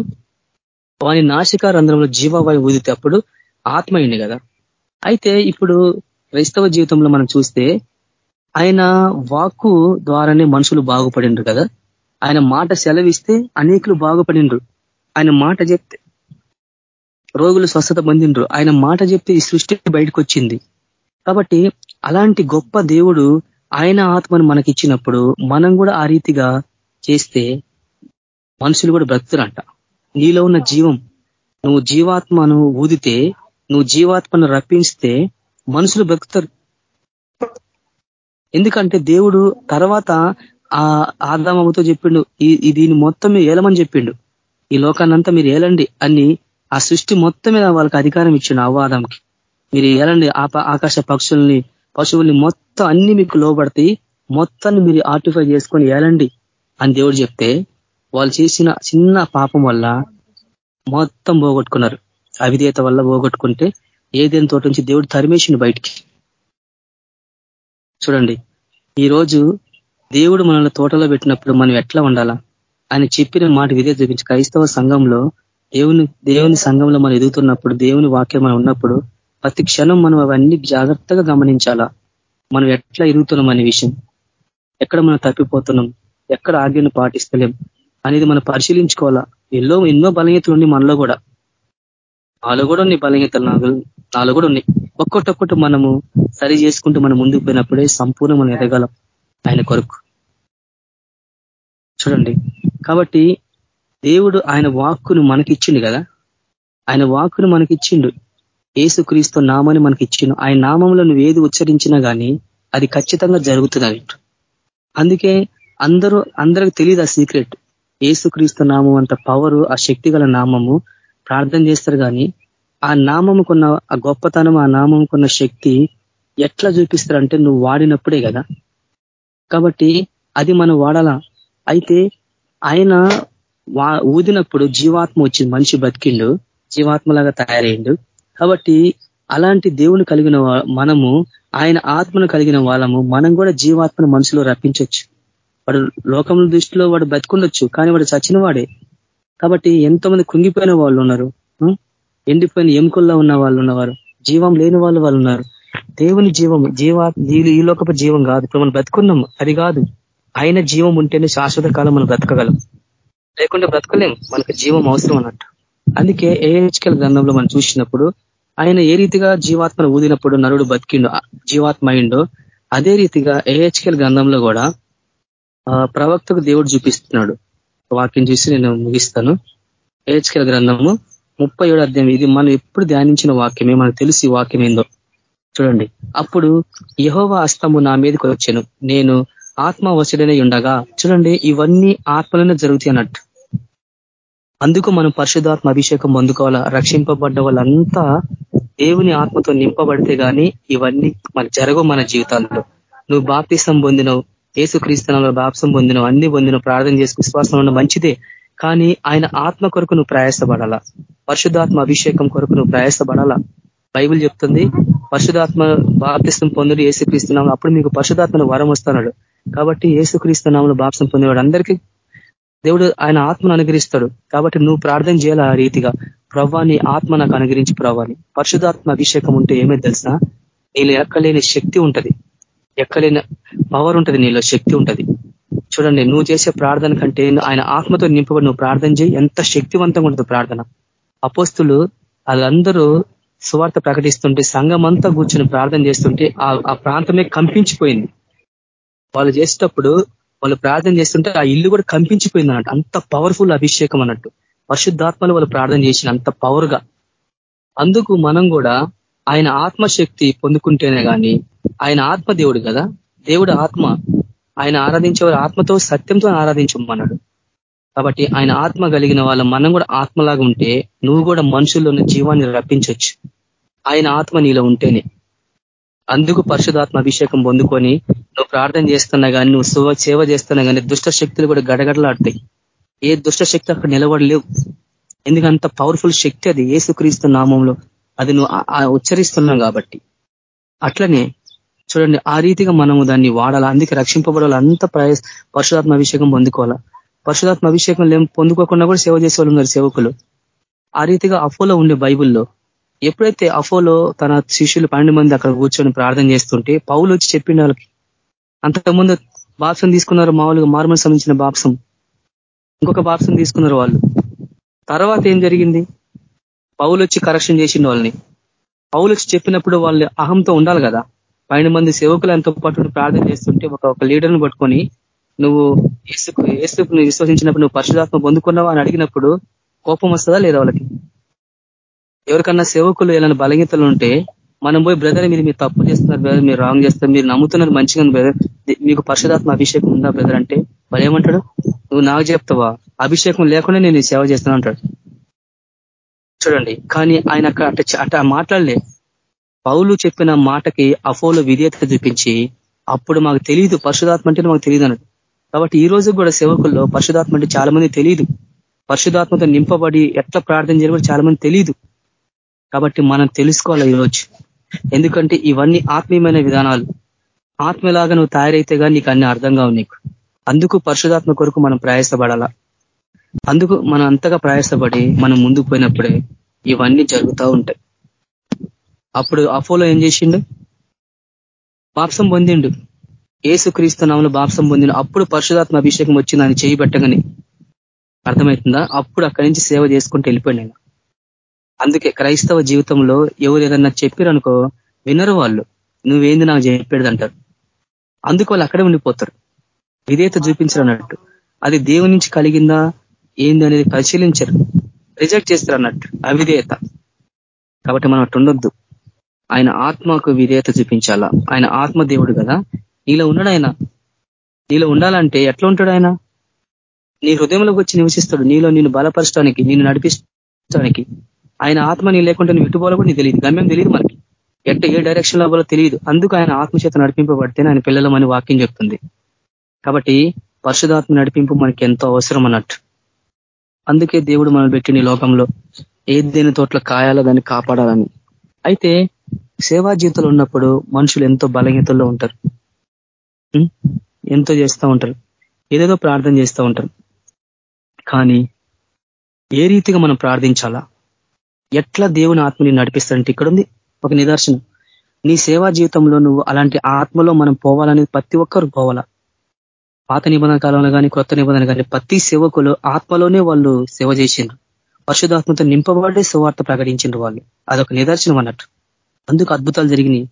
వాని నాశిక రంధ్రంలో జీవవాయు ఊదితే అప్పుడు ఆత్మ అయింది కదా. అయితే ఇప్పుడు క్రైస్తవ జీవితంలో మనం చూస్తే ఆయన వాక్కు ద్వారానే మనుషులు బాగుపడిండ్రు కదా. ఆయన మాట సెలవిస్తే అనేకులు బాగుపడిండ్రు. ఆయన మాట చెప్తే రోగులు స్వస్థత పొందిండ్రు. ఆయన మాట చెప్తే ఈ సృష్టి బయటకు వచ్చింది కాబట్టి అలాంటి గొప్ప దేవుడు ఆయన ఆత్మను మనకిచ్చినప్పుడు మనం కూడా ఆ రీతిగా చేస్తే మనుషులు కూడా బ్రతుకుతారంట. నీలో ఉన్న జీవం నువ్వు జీవాత్మను ఊదితే నువ్వు జీవాత్మను రప్పిస్తే మనుషులు బ్రతుకుతారు. ఎందుకంటే దేవుడు తర్వాత ఆ ఆదామతో చెప్పిండు ఈ దీన్ని మొత్తం ఏలమని చెప్పిండు. ఈ లోకాన్నంతా మీరు ఏలండి అని ఆ సృష్టి మొత్తం మీద వాళ్ళకి అధికారం ఇచ్చిండు అవ్వాదంకి మీరు ఏలండి ఆకాశ పక్షుల్ని పశువుల్ని మొత్తం అన్ని మీకు లోబడతాయి మొత్తాన్ని మీరు ఆర్టిఫై చేసుకొని ఏలండి అని దేవుడు చెప్తే వాళ్ళు చేసిన చిన్న పాపం వల్ల మొత్తం పోగొట్టుకున్నారు. అవిధేయత వల్ల పోగొట్టుకుంటే ఏదైనా తోట నుంచి దేవుడు తరిమేసిండు బయటికి. చూడండి ఈరోజు దేవుడు మనల్ని తోటలో పెట్టినప్పుడు మనం ఎట్లా ఉండాలా? ఆయన చెప్పిన మాట విధే చూపించి క్రైస్తవ సంఘంలో దేవుని దేవుని సంఘంలో మనం ఎదుగుతున్నప్పుడు దేవుని వాక్యం మనం ఉన్నప్పుడు ప్రతి క్షణం మనం అవన్నీ జాగ్రత్తగా గమనించాలా? మనం ఎట్లా ఎదుగుతున్నాం అనే విషయం? ఎక్కడ మనం తప్పిపోతున్నాం? ఎక్కడ ఆజ్ఞను పాటిస్తలేం? అనేది మనం పరిశీలించుకోవాలా? ఎన్నో ఎన్నో బలహీతలు ఉన్నాయి మనలో కూడా. నాలో కూడా ఉన్నాయి బలహీతలు నాకు నాలో కూడా ఉన్నాయి. ఒక్కొక్కటి మనము సరి చేసుకుంటూ మనం ముందుకు పోయినప్పుడే సంపూర్ణ మనం ఎదగలం ఆయన కొరకు. చూడండి. కాబట్టి దేవుడు ఆయన వాక్కును మనకిచ్చిండు కదా? ఆయన వాక్కును మనకిచ్చిండు. ఏసుక్రీస్తు నామాన్ని మనకి ఇచ్చిండు ఆయన నామంలో నువ్వు ఏది ఉచ్చరించినా కానీ అది ఖచ్చితంగా జరుగుతుంది అన్నట్టు అందుకే అందరూ అందరికి తెలియదు ఆ సీక్రెట్. ఏసుక్రీస్తు నామం అంత పవరు ఆ శక్తి నామము. ప్రార్థన చేస్తారు కానీ ఆ నామముకున్న ఆ గొప్పతనం ఆ నామముకున్న శక్తి ఎట్లా చూపిస్తారంటే నువ్వు వాడినప్పుడే కదా. కాబట్టి అది మనం వాడాలా? అయితే ఆయన ఊదినప్పుడు జీవాత్మ వచ్చింది మనిషి బతికిండు జీవాత్మలాగా తయారైండు కాబట్టి అలాంటి దేవుని కలిగిన మనము ఆయన ఆత్మను కలిగిన వాళ్ళము మనం కూడా జీవాత్మను మనసులో రప్పించవచ్చు వాడు లోకముల దృష్టిలో వాడు బతికుండొచ్చు కానీ వాడు చచ్చిన వాడే కాబట్టి ఎంతో మంది కుంగిపోయిన వాళ్ళు ఉన్నారు ఎండిపోయిన ఎముకల్లో ఉన్న వాళ్ళు ఉన్నవారు జీవం లేని వాళ్ళు వాళ్ళు ఉన్నారు. దేవుని జీవం జీవా ఈ లోకపు జీవం కాదు. ఇప్పుడు మనం బతుకున్నాం అది కాదు. ఆయన జీవం ఉంటేనే శాశ్వత కాలం మనం బ్రతకగలం. లేకుంటే బ్రతకలేం మనకు జీవం అవసరం అన్నట్టు. అందుకే ఏహెచ్కల్ గ్రంథంలో మనం చూసినప్పుడు ఆయన ఏ రీతిగా జీవాత్మను ఊదినప్పుడు నరుడు బతికిండు జీవాత్మ అయిండో అదే రీతిగా ఏహెచ్కెల్ గ్రంథంలో కూడా ప్రవక్తకు దేవుడు చూపిస్తున్నాడు. వాక్యం చూసి నేను ముగిస్తాను. ఏహెచ్కెల్ గ్రంథము ముప్పై ఏడు అధ్యాయం. ఇది మనం ఎప్పుడు ధ్యానించిన వాక్యమే మనకు తెలిసి వాక్యం ఏందో. చూడండి. అప్పుడు యహోవ అస్తము నా మీదకి వచ్చాను. నేను ఆత్మ వసుడనే ఉండగా చూడండి ఇవన్నీ ఆత్మలోనే జరుగుతాయి అన్నట్టు. అందుకు మనం పరిశుధాత్మ అభిషేకం పొందుకోవాలా? రక్షింపబడ్డ వాళ్ళంతా దేవుని ఆత్మతో నింపబడితే గాని ఇవన్నీ మన జరగవు మన జీవితాల్లో. నువ్వు బాప్తిసం పొందినవు ఏసుక్రీస్తునంలో బాప్సం పొందినవు అన్ని పొందినవు ప్రార్థన చేసి విశ్వాసం ఉన్న మంచిదే. కానీ ఆయన ఆత్మ కొరకు నువ్వు ప్రయాసపడాలా? పరిశుధాత్మ అభిషేకం కొరకు నువ్వు ప్రయాసపడాలా? బైబిల్ చెప్తుంది పరిశుధాత్మ బాప్తిస్తం పొందుడు ఏసుక్రీస్తున్నాము అప్పుడు మీకు పరిశుధాత్మను వరం వస్తున్నాడు కాబట్టి ఏసుక్రీస్తున్నాములు బాప్సం పొందేవాడు అందరికీ దేవుడు ఆయన ఆత్మను అనుగ్రహిస్తాడు. కాబట్టి నువ్వు ప్రార్థన చేయాలి ఆ రీతిగా. ప్రవ్వాన్ని ఆత్మ నాకు అనుగ్రహించి ప్రవ్వాలి పరిశుధాత్మ అభిషేకం ఉంటే ఏమైంది తెలుసా? నీళ్ళు ఎక్కలేని శక్తి ఉంటది. ఎక్కలేని పవర్ ఉంటది నీలో శక్తి ఉంటది. చూడండి నువ్వు చేసే ప్రార్థన కంటే ఆయన ఆత్మతో నింపబడి నువ్వు ప్రార్థన చేయి. ఎంత శక్తివంతంగా ఉంటుంది ప్రార్థన. అపోస్తులు వాళ్ళందరూ సువార్త ప్రకటిస్తుంటే సంఘం అంతా కూర్చొని ప్రార్థన చేస్తుంటే ఆ ప్రాంతమే కంపించిపోయింది. వాళ్ళు చేసేటప్పుడు వాళ్ళు ప్రార్థన చేస్తుంటే ఆ ఇల్లు కూడా కంపించిపోయింది అన్నట్టు అంత పవర్ఫుల్ అభిషేకం అన్నట్టు. పరిశుద్ధాత్మలు వాళ్ళు ప్రార్థన చేసిన అంత పవర్గా అందుకు మనం కూడా ఆయన ఆత్మశక్తి పొందుకుంటేనే కానీ ఆయన ఆత్మ దేవుడు కదా? దేవుడు ఆత్మ. ఆయన ఆరాధించేవారు ఆత్మతో సత్యంతో ఆరాధించమన్నాడు. కాబట్టి ఆయన ఆత్మ కలిగిన వాళ్ళ మనం కూడా ఆత్మలాగా ఉంటే నువ్వు కూడా మనుషుల్లోని జీవాన్ని రప్పించవచ్చు ఆయన ఆత్మ నీలో ఉంటేనే. అందుకు పరిశుధాత్మ అభిషేకం పొందుకొని నువ్వు ప్రార్థన చేస్తున్నా కానీ నువ్వు సేవ చేస్తున్నా కానీ దుష్ట శక్తులు కూడా గడగడలాడతాయి. ఏ దుష్ట శక్తి అక్కడ నిలబడలేవు. ఎందుకంత పవర్ఫుల్ శక్తి అది ఏసుక్రీస్తు నామంలో. అది నువ్వు ఉచ్చరిస్తున్నావు కాబట్టి. అట్లనే చూడండి ఆ రీతిగా మనము దాన్ని వాడాలా అందుకే రక్షింపబడాలి అంత ప్రయాస పరశురాత్మ అభిషేకం పొందుకోవాలా. పరశురాత్మ అభిషేకం పొందుకోకుండా కూడా సేవ చేసే ఉన్నారు సేవకులు. ఆ రీతిగా అఫోలో ఉండే బైబుల్లో ఎప్పుడైతే అఫోలో తన శిష్యులు పన్నెండు మంది అక్కడ కూర్చొని ప్రార్థన చేస్తుంటే పౌలు వచ్చి చెప్పిండు వాళ్ళకి అంతకుముందు బాప్సం తీసుకున్నారు మామూలుగా మార్మల్ సంబంధించిన బాప్సం. ఇంకొక బాప్సం తీసుకున్నారు వాళ్ళు. తర్వాత ఏం జరిగింది? పౌలు వచ్చి కరెక్షన్ చేసిన వాళ్ళని. పౌలు వచ్చి చెప్పినప్పుడు వాళ్ళు అహంతో ఉండాలి కదా. పన్నెండు మంది సేవకులు ఎంతో పాటు ప్రార్థన చేస్తుంటే ఒక ఒక లీడర్ని పట్టుకొని నువ్వు ఏసుకు ఏసుకు విశ్వసించినప్పుడు నువ్వు పరిశుధాత్మ పొందుకున్నావా? అని అడిగినప్పుడు కోపం వస్తుందా లేదా వాళ్ళకి? ఎవరికన్నా సేవకులు ఏమైనా బలహీనతలు ఉంటే మనం పోయి బ్రదర్ మీరు మీరు తప్పు చేస్తున్నారు బ్రదర్ మీరు రాంగ్ చేస్తారు మీరు నమ్ముతున్నారు మంచిగా బ్రదర్. మీకు పరిశుధాత్మ అభిషేకం ఉందా బ్రదర్? అంటే వాళ్ళు ఏమంటాడు? నువ్వు నాకు చెప్తావా? అభిషేకం లేకుండా నేను సేవ చేస్తాను అంటాడు. చూడండి కానీ ఆయన అక్కడ అట్ట మాట్లాడలే. పౌలు చెప్పిన మాటకి అఫోలో విధేయత చూపించి అప్పుడు మాకు తెలియదు పరిశుధాత్మ అంటే మాకు తెలియదు అన్నట్టు కాబట్టి ఈ రోజు కూడా సేవకుల్లో పరిశుధాత్మ అంటే చాలా మంది తెలియదు పరిశుధాత్మతో నింపబడి ఎట్లా ప్రార్థన చేయాలి చాలా మంది తెలియదు కాబట్టి మనం తెలుసుకోవాలి ఈరోజు ఎందుకంటే ఇవన్నీ ఆత్మీయమైన విధానాలు. ఆత్మలాగా నువ్వు తయారైతే కానీ నీకు అన్ని అర్థం కావు నీకు. అందుకు పరిశుధాత్మ కొరకు మనం ప్రయాసపడాలా. అందుకు మనం అంతగా ప్రయాసపడి మనం ముందుకు పోయినప్పుడే ఇవన్నీ జరుగుతూ ఉంటాయి. అప్పుడు అఫోలో ఏం చేసిండు? బాప్సం పొందిండు. ఏసు క్రీస్తు నామలు బాప్సం పొందిండు. అప్పుడు పరిశుధాత్మ అభిషేకం వచ్చింది అని చేయబట్టగానే అర్థమవుతుందా? అప్పుడు అక్కడి నుంచి సేవ చేసుకుంటూ వెళ్ళిపోయినాను అందుకే క్రైస్తవ జీవితంలో ఎవరు ఏదన్నా చెప్పారనుకో వినరు వాళ్ళు. నువ్వేంది నాకు చెప్పేది అంటారు అందుకు వాళ్ళు అక్కడే ఉండిపోతారు. విధేయత చూపించరు అన్నట్టు అది దేవుని నుంచి కలిగిందా ఏంది అనేది పరిశీలించరు. రిజెక్ట్ చేస్తారు అన్నట్టు అవిధేయత. కాబట్టి మనం అట్టు ఉండొద్దు. ఆయన ఆత్మకు విధేయత చూపించాలా? ఆయన ఆత్మ దేవుడు కదా. నీలో ఉన్నాడు ఆయన. నీలో ఉండాలంటే ఎట్లా ఉంటాడు ఆయన? నీ హృదయంలోకి వచ్చి నివసిస్తాడు. నీలో నేను బలపరచడానికి నిన్ను నడిపించడానికి ఆయన ఆత్మ నీ లేకుంటే నువ్వు ఎట్టుపోవాలో కూడా నీకు తెలియదు. గమ్యం తెలియదు మనకి. ఎట్ట ఏ డైరెక్షన్లో తెలియదు. అందుకు ఆయన ఆత్మచేత నడిపింపబడితేనే ఆయన పిల్లలమని వాక్యం చెప్తుంది. కాబట్టి పరిశుధాత్మ నడిపింపు మనకి ఎంతో అవసరం అన్నట్టు. అందుకే దేవుడు మనం పెట్టిన లోకంలో. ఏదైనా తోట్ల కాయాలో దాన్ని కాపాడాలని. అయితే సేవా జీవితంలో ఉన్నప్పుడు మనుషులు ఎంతో బలహీతల్లో ఉంటారు. ఎంతో చేస్తూ ఉంటారు. ఏదేదో ప్రార్థన చేస్తూ ఉంటారు. కానీ ఏ రీతిగా మనం ప్రార్థించాలా? ఎట్లా దేవుని ఆత్మని నడిపిస్తాడంటే ఇక్కడ ఉంది ఒక నిదర్శనం. నీ సేవా జీవితంలో నువ్వు అలాంటి ఆత్మలో మనం పోవాలనేది ప్రతి ఒక్కరు పోవాలా? పాత నిబంధన కాలంలో కానీ కొత్త నిబంధన కానీ ప్రతి సేవకులు ఆత్మలోనే వాళ్ళు సేవ చేసిండ్రు. పరిశుధాత్మతో నింపబడే సువార్త ప్రకటించిండ్రు వాళ్ళు. అదొక నిదర్శనం అన్నట్టు. అందుకు అద్భుతాలు జరిగినాయి.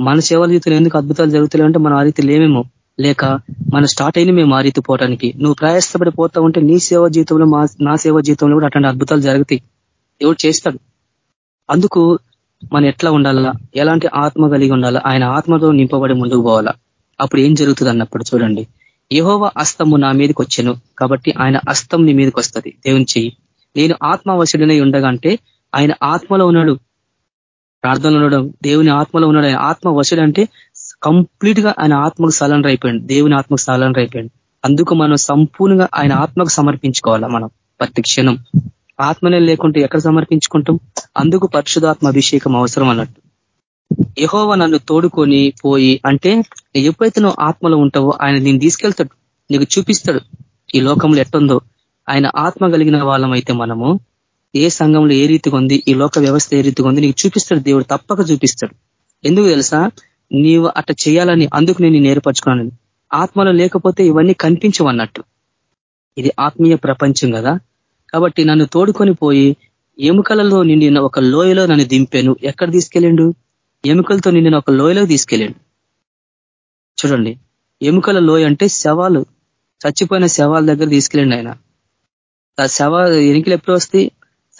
మన సేవల జీవితంలో ఎందుకు అద్భుతాలు జరుగుతాయంటే మనం ఆ రీతి లేమేమో. లేక మన స్టార్ట్ అయిన మేము ఆ రీతి పోవటానికి. నువ్వు ప్రయాసపడి పోతా ఉంటే నీ సేవ జీవితంలో నా సేవ జీవితంలో కూడా అట్లాంటి అద్భుతాలు జరుగుతాయి. దేవుడు చేస్తాడు. అందుకు మనం ఎట్లా ఉండాలా? ఎలాంటి ఆత్మ కలిగి ఉండాలా? ఆయన ఆత్మతో నింపబడి ముందుకు పోవాలా? అప్పుడు ఏం జరుగుతుంది అన్నప్పుడు చూడండి. యహోవ అస్తము నా మీదకి వచ్చాను. కాబట్టి ఆయన అస్తం నీ మీదకి వస్తుంది. దేవుని చెయ్యి. నేను ఆత్మవశుడినై ఉండగా అంటే ఆయన ఆత్మలో ఉన్నాడు. ప్రార్థనలో ఉండడం దేవుని ఆత్మలో ఉన్నాడు. ఆయన ఆత్మ వశుడు అంటే కంప్లీట్గా ఆయన ఆత్మకు సలనర్ అయిపోయింది దేవుని ఆత్మకు సలనర్ అయిపోయింది అందుకు మనం సంపూర్ణంగా ఆయన ఆత్మకు సమర్పించుకోవాలా మనం? ప్రతి క్షణం. ఆత్మనే లేకుంటే ఎక్కడ సమర్పించుకుంటాం? అందుకు పరిశుధాత్మ అభిషేకం అవసరం అన్నట్టు. యహోవ నన్ను తోడుకొని పోయి అంటే ఎప్పుడైతే నువ్వు ఆత్మలో ఉంటావో ఆయన నేను తీసుకెళ్తాడు నీకు చూపిస్తాడు. ఈ లోకంలో ఎట్టుందో ఆయన ఆత్మ కలిగిన వాళ్ళమైతే మనము ఏ సంఘంలో ఏ రీతిగా ఉంది ఈ లోక వ్యవస్థ ఏ రీతిగా ఉంది నీకు చూపిస్తాడు దేవుడు తప్పక చూపిస్తాడు. ఎందుకు తెలుసా? నీవు అట్ట చేయాలని అందుకు నేను నేర్పరచుకున్నాను ఆత్మలో లేకపోతే ఇవన్నీ కనిపించవన్నట్టు ఇది ఆత్మీయ ప్రపంచం కదా. కాబట్టి నన్ను తోడుకొని పోయి ఎముకలలో నిండిన ఒక లోయలో నన్ను దింపాను. ఎక్కడ తీసుకెళ్ళిండు? ఎముకలతో నిండిన ఒక లోయలో తీసుకెళ్ళాడు. చూడండి ఎముకల లోయ అంటే శవాలు. చచ్చిపోయిన శవాల దగ్గర తీసుకెళ్ళండి ఆయన. ఆ శవ ఎనికలు ఎప్పుడు వస్తాయి?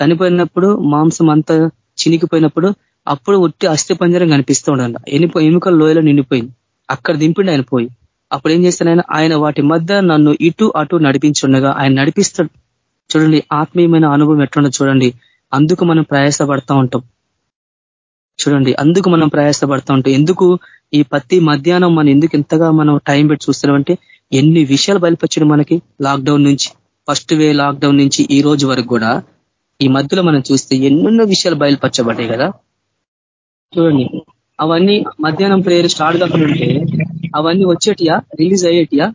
చనిపోయినప్పుడు మాంసం అంతా చినికిపోయినప్పుడు అప్పుడు ఉట్టి అస్థిపంజరం కనిపిస్తూ ఉండండి ఎనిపో ఎముకల లోయలో నిండిపోయింది. అక్కడ దింపిండి ఆయన పోయి. అప్పుడు ఏం చేస్తాను ఆయన? ఆయన వాటి మధ్య నన్ను ఇటు అటు నడిపించుండగా ఆయన నడిపిస్తాడు. చూడండి ఆత్మీయమైన అనుభవం ఎట్లుండో చూడండి. అందుకు మనం ప్రయాసపడతా ఉంటాం. చూడండి అందుకు మనం ప్రయాసపడతా ఉంటాం. ఎందుకు ఈ ప్రతి మధ్యాహ్నం మనం ఎందుకు ఎంతగా మనం టైం పెట్టి చూస్తున్నామంటే ఎన్ని విషయాలు బయలుపరచడం మనకి లాక్డౌన్ నుంచి. ఫస్ట్ వే లాక్డౌన్ నుంచి ఈ రోజు వరకు కూడా ఈ మధ్యలో మనం చూస్తే ఎన్నెన్నో విషయాలు బయలుపరచబడ్డాయి కదా. చూడండి అవన్నీ మధ్యాహ్నం ప్రేయర్ స్టార్ట్ కాకుండా అవన్నీ వచ్చేటియా? రిలీజ్ అయ్యేటియా?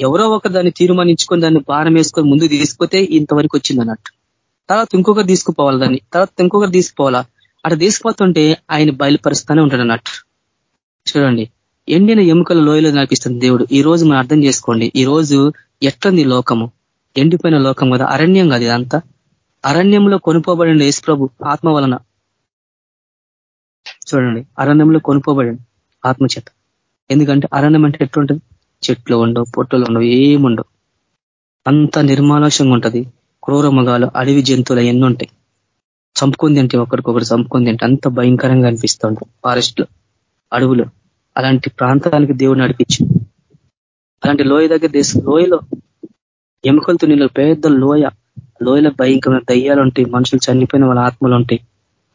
ఎవరో ఒక దాన్ని తీర్మానించుకొని దాన్ని భారం వేసుకొని ముందు తీసుకుపోతే ఇంతవరకు వచ్చింది అన్నట్టు. తర్వాత ఇంకొకరు తీసుకుపోవాలి దాన్ని. తర్వాత ఇంకొకరు తీసుకుపోవాలా? అటు తీసుకుపోతుంటే ఆయన బయలుపరుస్తూనే ఉంటాడు అన్నట్టు. చూడండి. ఎండిన ఎముకల లోయలో నడిపిస్తుంది దేవుడు. ఈ రోజు మనం అర్థం చేసుకోండి. ఈ రోజు ఎట్లంది లోకము? ఎండిపోయిన లోకం కదా. అరణ్యం కాదు ఇదంతా. అరణ్యంలో కొనుకోబడిన యేసు ప్రభు ఆత్మ వలన. చూడండి. అరణ్యంలో కొనుకోబడండి ఆత్మచేత. ఎందుకంటే అరణ్యం అంటే ఎట్లుంటుంది? చెట్లు ఉండవు పొట్టలు ఉండవు ఏముండవు అంత నిర్మానుషంగా ఉంటది. క్రూర అడవి జంతువులు ఎన్ని ఉంటాయి. చంపుకుంది అంటే ఒకరికొకరు చంపుకుంది అంటే అంత భయంకరంగా అనిపిస్తూ ఉంటాం ఫారెస్ట్లో అడవులు. అలాంటి ప్రాంతానికి దేవుడు నడిపించు అలాంటి లోయ దగ్గర దేశం లోయలో ఎముకలతో నీళ్ళు పెద్ద లోయ. లోయల భయంకరమైన దయ్యాలు ఉంటాయి. మనుషులు చనిపోయిన వాళ్ళ ఆత్మలు ఉంటాయి.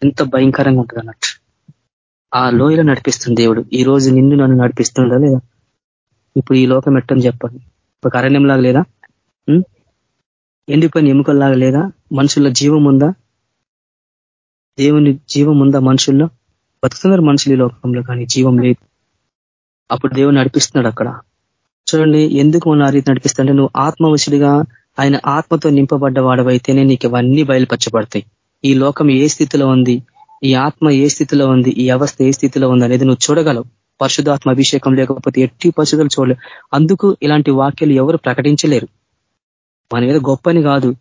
ఎంత భయంకరంగా ఉంటుంది అన్నట్టు ఆ లోయలో నడిపిస్తుంది దేవుడు ఈ రోజు నిన్ను నన్ను నడిపిస్తుందా లేదా? ఇప్పుడు ఈ లోకం ఎట్టని చెప్పండి. ఇప్పుడు అరణ్యంలాగా లేదా? ఎండిపోయిన ఎముకల్లాగా లేదా? మనుషుల్లో జీవం ఉందా? దేవుని జీవం ఉందా మనుషుల్లో? బతుకుతున్నారు మనుషులు ఈ లోకంలో కానీ జీవం లేదు. అప్పుడు దేవుడు నడిపిస్తున్నాడు అక్కడ. చూడండి ఎందుకు మన ఆ రీతి నడిపిస్తుంటే నువ్వు ఆత్మవశుడిగా ఆయన ఆత్మతో నింపబడ్డ వాడవైతేనే నీకు ఇవన్నీ బయలుపరచబడతాయి. ఈ లోకం ఏ స్థితిలో ఉంది? ఈ ఆత్మ ఏ స్థితిలో ఉంది? ఈ అవస్థ ఏ స్థితిలో ఉంది అనేది నువ్వు చూడగలవు. పరిశుధాత్మ అభిషేకం లేకపోతే ఎట్టి పరిస్థితులు చూడలేరు అందుకు ఇలాంటి వాక్యాలు ఎవరు ప్రకటించలేరు. మన మీద గొప్పని కాదు.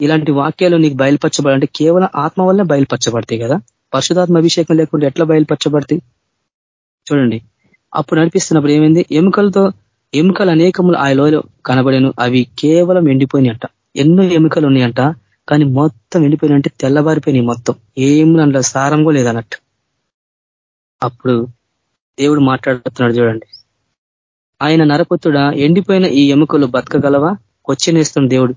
ఇలాంటి వాక్యాలు నీకు బయలుపరచబడాలంటే కేవలం ఆత్మ వల్ల బయలుపరచబడతాయి కదా? పరిశుధాత్మ అభిషేకం లేకుండా ఎట్లా బయలుపరచబడతాయి? చూడండి. అప్పుడు నడిపిస్తున్నప్పుడు ఏమైంది? ఎముకలతో ఎముకలు అనేకములు ఆ లోయలో కనబడేను. అవి కేవలం ఎండిపోయినాయంట. ఎన్నో ఎముకలు ఉన్నాయంట. కానీ మొత్తం ఎండిపోయినంటే తెల్లబారిపోయినాయి మొత్తం. ఏం అందులో? సారంగా లేదన్నట్టు. అప్పుడు దేవుడు మాట్లాడుతున్నాడు చూడండి. ఆయన నరపుత్రుడ ఎండిపోయిన ఈ ఎముకలు బతకగలవా? కొచ్చినేస్తుంది దేవుడు.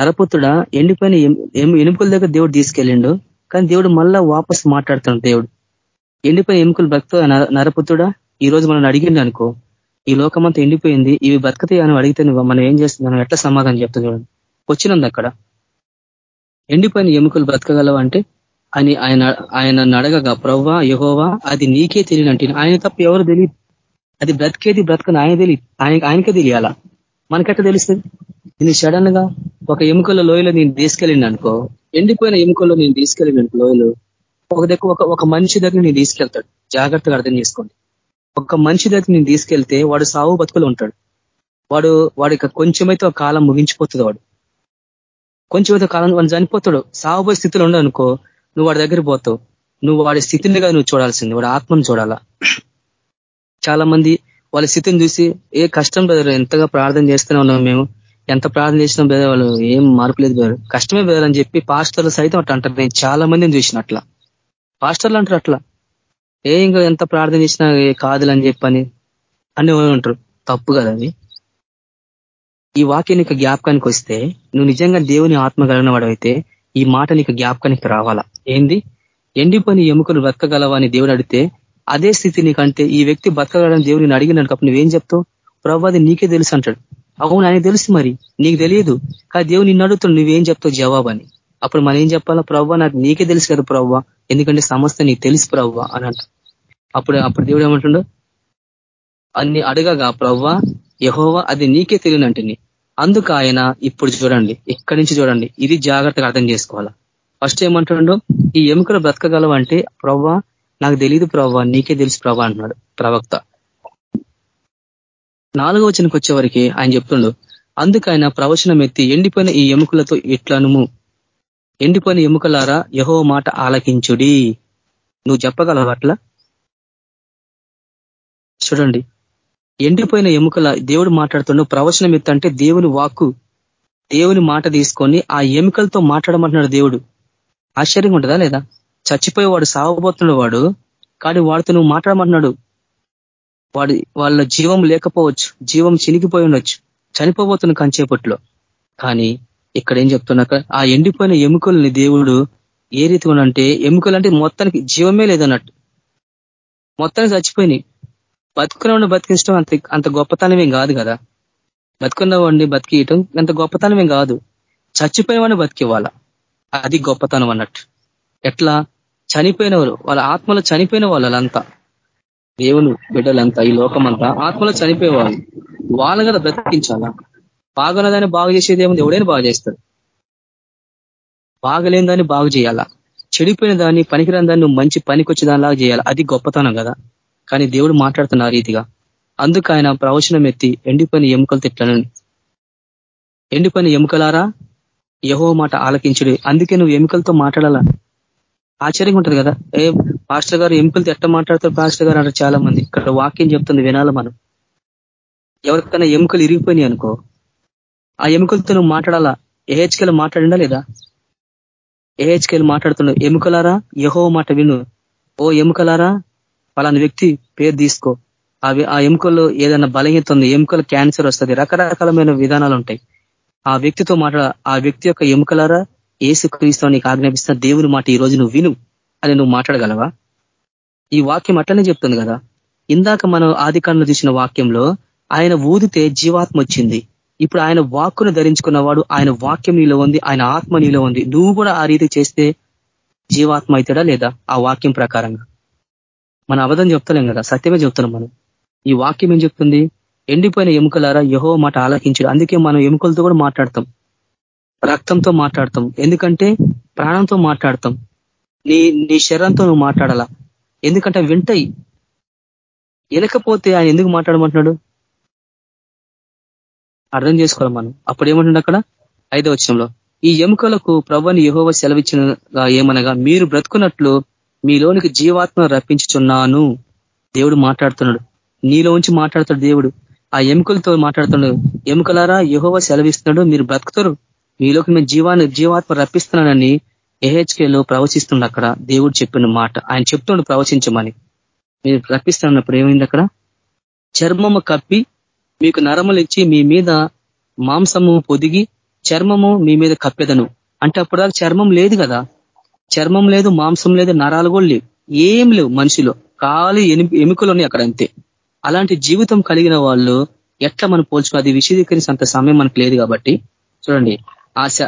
నరపుత్రుడ ఎండిపోయిన ఎముకల దగ్గర దేవుడు తీసుకెళ్ళిండు కానీ దేవుడు మళ్ళా వాపస్ మాట్లాడుతున్నాడు దేవుడు. ఎండిపోయిన ఎముకలు బతుకు నరపుత్రుడా ఈ రోజు మనం అడిగిండు అనుకో. ఈ లోకమంతా ఎండిపోయింది ఇవి బతకతాయి అని అడిగితే మనం ఏం చేస్తున్నాం? ఎట్లా సమాధానం చెప్తా చూడండి. వచ్చినంది అక్కడ. ఎండిపోయిన ఎముకలు బ్రతకగలవా అంటే అని ఆయన ఆయన నడగగా ప్రవ్వా యహోవా అది నీకే తెలియనంటే ఆయన తప్ప ఎవరు తెలియదు. అది బ్రతికేది బ్రతకని ఆయన తెలియదు. ఆయన ఆయనకే తెలియాలా? మనకెట్ట తెలుస్తుంది? నేను సడన్గా ఒక ఎముకల లోయలో నేను తీసుకెళ్ళింది అనుకో ఎండిపోయిన ఎముకల్లో నేను తీసుకెళ్ళిన లోయలు ఒక దగ్గర ఒక ఒక మనిషి దగ్గర నేను తీసుకెళ్తాడు. జాగ్రత్తగా అర్థం చేసుకోండి. ఒక మనిషి దగ్గర నేను తీసుకెళ్తే వాడు సావు బతుకులు ఉంటాడు. వాడు వాడి కొంచెమైతే ఒక కాలం ముగించిపోతుంది వాడు. కొంచెమైతే కాలం వాడు చనిపోతాడు. సావుపోయే స్థితిలో ఉండనుకో నువ్వు వాడి దగ్గర పోతావు. నువ్వు వాడి స్థితినిగా నువ్వు చూడాల్సింది. వాడి ఆత్మను చూడాలా? చాలా మంది వాళ్ళ స్థితిని చూసి ఏ కష్టం బెదరు ఎంతగా ప్రార్థన చేస్తూనే ఉన్నాం మేము? ఎంత ప్రార్థన చేసినా బ్రదర్ వాళ్ళు ఏం మార్పు లేదు బ్రదర్ కష్టమే బ్రదర్ అని చెప్పి పాస్టర్లు సైతం అట్లా అంటారు. నేను చాలా మందిని చూసిన అట్లా. పాస్టర్లు అంటారు అట్లా. ఏ ఇంకా ఎంత ప్రార్థన చేసినా కాదులని చెప్పని అని అంటారు. తప్పు కదా అది. ఈ వాక్యం నీకు జ్ఞాపకానికి వస్తే నువ్వు నిజంగా దేవుని ఆత్మ కలిగిన వాడైతే ఈ మాట నీకు జ్ఞాపకానికి రావాలా? ఏంది? ఎండిపోయిన ఎముకలు బ్రతకగలవా అని దేవుడు అడిగితే అదే స్థితి నీకంటే ఈ వ్యక్తి బతకగలని దేవుడిని అడిగినాడు. అప్పుడు నువ్వేం చెప్తావు? ప్రభు అది నీకే తెలుసు అంటాడు. అవును ఆయన తెలుసు మరి. నీకు తెలియదు. కానీ దేవుడు నిన్ను అడుగుతాడు నువ్వేం చెప్తావు జవాబు అని. అప్పుడు మనం ఏం చెప్పాలా? ప్రవ్వ నాకు నీకే తెలుసు కదా ప్రవ్వ ఎందుకంటే సమస్త నీకు తెలుసు ప్రవ్వ అని అంట అప్పుడు అప్పుడు దేవుడు ఏమంటుండో? అన్ని అడగగా ప్రవ్వ యహోవ అది నీకే తెలియనంటుంది అందుకు ఆయన ఇప్పుడు చూడండి ఇక్కడి నుంచి చూడండి ఇది జాగ్రత్తగా అర్థం చేసుకోవాలా. ఫస్ట్ ఏమంటుండో ఈ ఎముకలు బ్రతకగలవంటే ప్రవ్వా నాకు తెలియదు ప్రవ్వా నీకే తెలుసు ప్రభా అంటున్నాడు ప్రవక్త. నాలుగో వచనకు వచ్చేవరికి ఆయన చెప్తుండు అందుకు ఆయన ప్రవచనం ఎత్తి ఎండిపోయిన ఈ ఎముకలతో ఇట్లనుము. ఎండిపోయిన ఎముకలారా యహో మాట ఆలకించుడి. నువ్వు చెప్పగలవు అట్లా? చూడండి ఎండిపోయిన ఎముకల దేవుడు మాట్లాడుతుండో ప్రవచనం ఎత్తంటే దేవుని వాక్కు దేవుని మాట తీసుకొని ఆ ఎముకలతో మాట్లాడమంటున్నాడు దేవుడు. ఆశ్చర్యంగా ఉంటుందా లేదా? చచ్చిపోయేవాడు సావబోతున్నాడు వాడు కానీ వాడితో నువ్వు మాట్లాడమంటున్నాడు. వాడి వాళ్ళ జీవం లేకపోవచ్చు జీవం చినిగిపోయి ఉండొచ్చు చనిపోబోతున్న కంచేపట్లో. కానీ ఇక్కడ ఏం చెప్తున్నాక ఆ ఎండిపోయిన ఎముకల్ని దేవుడు ఏ రీతి అంటే ఎముకలు అంటే మొత్తానికి జీవమే లేదన్నట్టు. మొత్తానికి చచ్చిపోయినాయి. బతుకున్న బతికించడం అంత అంత గొప్పతనమేం కాదు కదా. బతుకున్న వాడిని బతికియటం అంత గొప్పతనమేం కాదు. చచ్చిపోయిన వాడిని బతికివ్వాల? అది గొప్పతనం అన్నట్టు. ఎట్లా? చనిపోయిన వాళ్ళ ఆత్మలో చనిపోయిన వాళ్ళంతా దేవుని బిడ్డలంతా ఈ లోకమంతా ఆత్మలో చనిపోయేవాళ్ళు. వాళ్ళు కదా బ్రతికించాలా? బాగున్నదాన్ని బాగు చేసేది ఏముంది? ఎవడైనా బాగు చేస్తాడు. బాగలేని దాన్ని బాగు చేయాలా? చెడిపోయిన దాన్ని పనికిరాని దాన్ని మంచి పనికొచ్చే దానిలాగా చేయాలి? అది గొప్పతనం కదా. కానీ దేవుడు మాట్లాడుతున్న రీతిగా. అందుకు ఆయన ప్రవచనం ఎత్తి ఎండిపోయిన ఎముకలు తిట్టను ఎండిపోయిన ఎముకలారా? యహో మాట ఆలకించుడు. అందుకే నువ్వు ఎముకలతో మాట్లాడాలా? ఆశ్చర్యంగా ఉంటుంది కదా? ఏ పాస్టర్ గారు ఎముకలతో ఎట్ట మాట్లాడతారు? పాస్టర్ గారు అంటారు చాలా మంది. ఇక్కడ వాక్యం చెప్తుంది వినాల మనం? ఎవరికైనా ఎముకలు ఇరిగిపోయినాయి అనుకో ఆ ఎముకలతో నువ్వు మాట్లాడాలా? ఏహెచ్కెల్ మాట్లాడిందా లేదా? ఏహెచ్కెల్ మాట్లాడుతున్నావు ఎముకలారా? యహో మాట విను. ఓ ఎముకలారా పలాని వ్యక్తి పేరు తీసుకో. అవి ఆ ఎముకల్లో ఏదైనా బలహీనత ఉంది ఎముకలు క్యాన్సర్ వస్తుంది రకరకాలమైన విధానాలు ఉంటాయి. ఆ వ్యక్తితో మాట్లాడ ఆ వ్యక్తి యొక్క ఎముకలారా ఏసు క్రీస్తు నీకు ఆజ్ఞాపిస్తున్న దేవుని మాట ఈ రోజు నువ్వు విను అని నువ్వు మాట్లాడగలవా? ఈ వాక్యం అట్లనే చెప్తుంది కదా. ఇందాక మనం ఆది చూసిన వాక్యంలో ఆయన ఊదితే జీవాత్మ వచ్చింది. ఇప్పుడు ఆయన వాక్కును ధరించుకున్నవాడు ఆయన వాక్యం నీలో ఉంది ఆయన ఆత్మ నీలో ఉంది. నువ్వు కూడా ఆ రీతి చేస్తే జీవాత్మ అవుతాడా లేదా? ఆ వాక్యం ప్రకారంగా. మన అబద్ధం చెప్తలేం కదా సత్యమే చెప్తున్నాం మనం. ఈ వాక్యం ఏం చెప్తుంది? ఎండిపోయిన ఎముకలారా యహో మాట ఆలకించడు. అందుకే మనం ఎముకలతో కూడా మాట్లాడతాం. రక్తంతో మాట్లాడతాం. ఎందుకంటే? ప్రాణంతో మాట్లాడతాం. నీ నీ శరీరంతో నువ్వు మాట్లాడాలా? ఎందుకంటే వింటాయి. వినకపోతే ఆయన ఎందుకు మాట్లాడమంటున్నాడు? అర్థం చేసుకోవాలి మనం. అప్పుడు ఏమంటున్నాడు అక్కడ? ఐదో వచ్చంలో ఈ ఎముకలకు ప్రభుని యహోవ సెలవిచ్చిన ఏమనగా మీరు బ్రతుకున్నట్లు మీలోనికి జీవాత్మ రప్పించుచున్నాను. దేవుడు మాట్లాడుతున్నాడు. నీలో ఉంచి మాట్లాడతాడు దేవుడు. ఆ ఎముకలతో మాట్లాడుతున్నాడు. ఎముకలారా యహోవ సెలవిస్తున్నాడు మీరు బ్రతుకుతారు. మీలోకి మేము జీవాన్ని జీవాత్మ రప్పిస్తున్నానని ఏహెచ్కేలో ప్రవచిస్తుండ అక్కడ. దేవుడు చెప్పిన మాట. ఆయన చెప్తుండు ప్రవచించమని. మీరు రప్పిస్తున్నప్పుడు ఏమైంది అక్కడ? చర్మము కప్పి మీకు నరములు ఇచ్చి మీ మీద మాంసము పొదిగి చర్మము మీ మీద కప్పెదను. అంటే అప్పుడు చర్మం లేదు కదా. చర్మం లేదు మాంసం లేదు నరాలు కూడా లేవు. ఏం లేవు మనిషిలో. కాలి ఎముకలు ఉన్నాయి అక్కడ అంతే. అలాంటి జీవితం కలిగిన వాళ్ళు ఎట్లా మనం పోల్చుకో అది విశదీకరించినంత సమయం మనకు లేదు కాబట్టి. చూడండి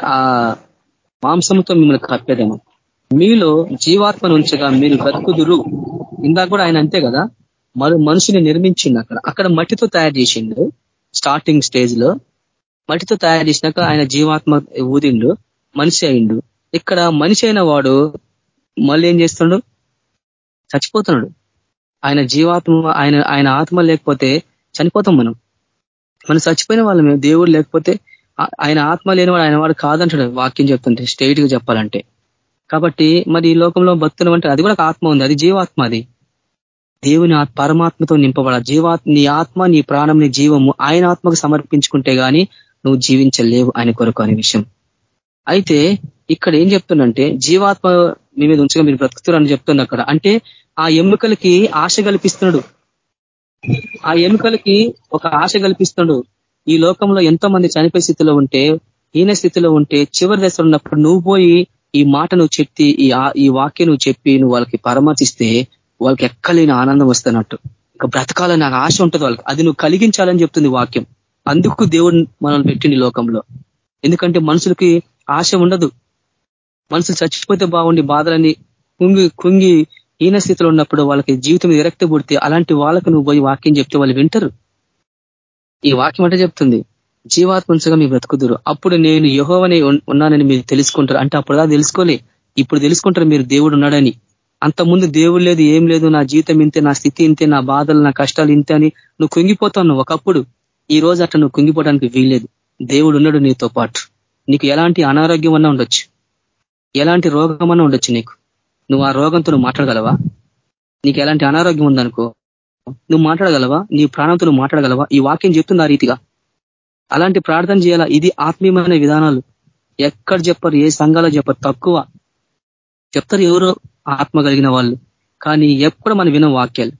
ఆ మాంసంతో మిమ్మల్ని కప్పేదేమో మీలో జీవాత్మను ఉంచగా మీరు బతుకుదురు ఇందాక కూడా ఆయన అంతే కదా? మనుషుని నిర్మించిండు అక్కడ. అక్కడ మట్టితో తయారు చేసిండు. స్టార్టింగ్ స్టేజ్లో మట్టితో తయారు చేసినాక ఆయన జీవాత్మ ఊదిండు మనిషి అయిండు. ఇక్కడ మనిషి అయిన వాడు మళ్ళీ ఏం చేస్తున్నాడు చచ్చిపోతున్నాడు. ఆయన జీవాత్మ ఆయన ఆయన ఆత్మ లేకపోతే చనిపోతాం మనం. మనం చచ్చిపోయిన వాళ్ళమే దేవుడు లేకపోతే ఆయన ఆత్మ లేనివాడు ఆయన వాడు కాదంటాడు వాక్యం చెప్తుంటే స్ట్రైట్గా చెప్పాలంటే. కాబట్టి మరి ఈ లోకంలో భక్తులు అంటే అది కూడా ఆత్మ ఉంది అది జీవాత్మ అది. దేవుని పరమాత్మతో నింపబడ జీవాత్ నీ ఆత్మ నీ ప్రాణం నీ జీవము ఆయన ఆత్మకు సమర్పించుకుంటే గాని నువ్వు జీవించలేవు ఆయన కొరకు అనే విషయం. అయితే ఇక్కడ ఏం చెప్తుందంటే జీవాత్మ మీ మీద ఉంచగా మీరు బ్రతుకుతారని చెప్తుంది అక్కడ. అంటే ఆ ఎముకలకి ఆశ కల్పిస్తున్నాడు. ఆ ఎముకలకి ఒక ఆశ కల్పిస్తున్నాడు. ఈ లోకంలో ఎంతో మంది చనిపోయే స్థితిలో ఉంటే హీన స్థితిలో ఉంటే చివరి దశలో ఉన్నప్పుడు నువ్వు పోయి ఈ మాట నువ్వు చెప్పి ఈ ఈ వాక్యం నువ్వు చెప్పి నువ్వు వాళ్ళకి పరమతిస్తే వాళ్ళకి ఎక్కలేని ఆనందం వస్తున్నట్టు. ఇంకా బ్రతకాలని నాకు ఆశ ఉంటుంది వాళ్ళకి. అది నువ్వు కలిగించాలని చెప్తుంది వాక్యం. అందుకు దేవుడు మనల్ని పెట్టింది లోకంలో. ఎందుకంటే మనుషులకి ఆశ ఉండదు. మనసు చచ్చిపోతే బాగుండి బాధలని కుంగి కుంగి హీన స్థితిలో ఉన్నప్పుడు వాళ్ళకి జీవితం విరక్తి పుడితే అలాంటి వాళ్ళకు నువ్వు పోయి వాక్యం చెప్తే వాళ్ళు వింటారు. ఈ వాక్యం అంటే చెప్తుంది జీవాత్మంచగా మీ బ్రతుకుదురు. అప్పుడు నేను యహోవనే ఉన్నానని మీరు తెలుసుకుంటారు. అంటే అప్పుడుదా తెలుసుకోలే. ఇప్పుడు తెలుసుకుంటారు మీరు దేవుడు ఉన్నాడని. అంత ముందు దేవుడు లేదు ఏం లేదు నా జీవితం ఇంతే నా స్థితి ఇంతే నా బాధలు నా కష్టాలు ఇంతే అని నువ్వు కుంగిపోతావు ఒకప్పుడు. ఈ రోజు అట్లా నువ్వు కుంగిపోవడానికి వీల్లేదు. దేవుడు ఉన్నాడు నీతో పాటు. నీకు ఎలాంటి అనారోగ్యం అన్నా ఉండొచ్చు. ఎలాంటి రోగం అన్నా ఉండొచ్చు నీకు. నువ్వు ఆ రోగంతో నువ్వు మాట్లాడగలవా? నీకు ఎలాంటి అనారోగ్యం ఉందనుకో నువ్వు మాట్లాడగలవా? నీ ప్రాణంతో నువ్వు మాట్లాడగలవా? ఈ వాక్యం చెప్తుంది ఆ రీతిగా. అలాంటి ప్రార్థన చేయాలా? ఇది ఆత్మీయమైన విధానాలు. ఎక్కడ చెప్పరు ఏ సంఘాలో చెప్పరు తక్కువ చెప్తారు ఎవరో ఆత్మ కలిగిన వాళ్ళు. కానీ ఎప్పుడు మనం విన వాక్యాలు.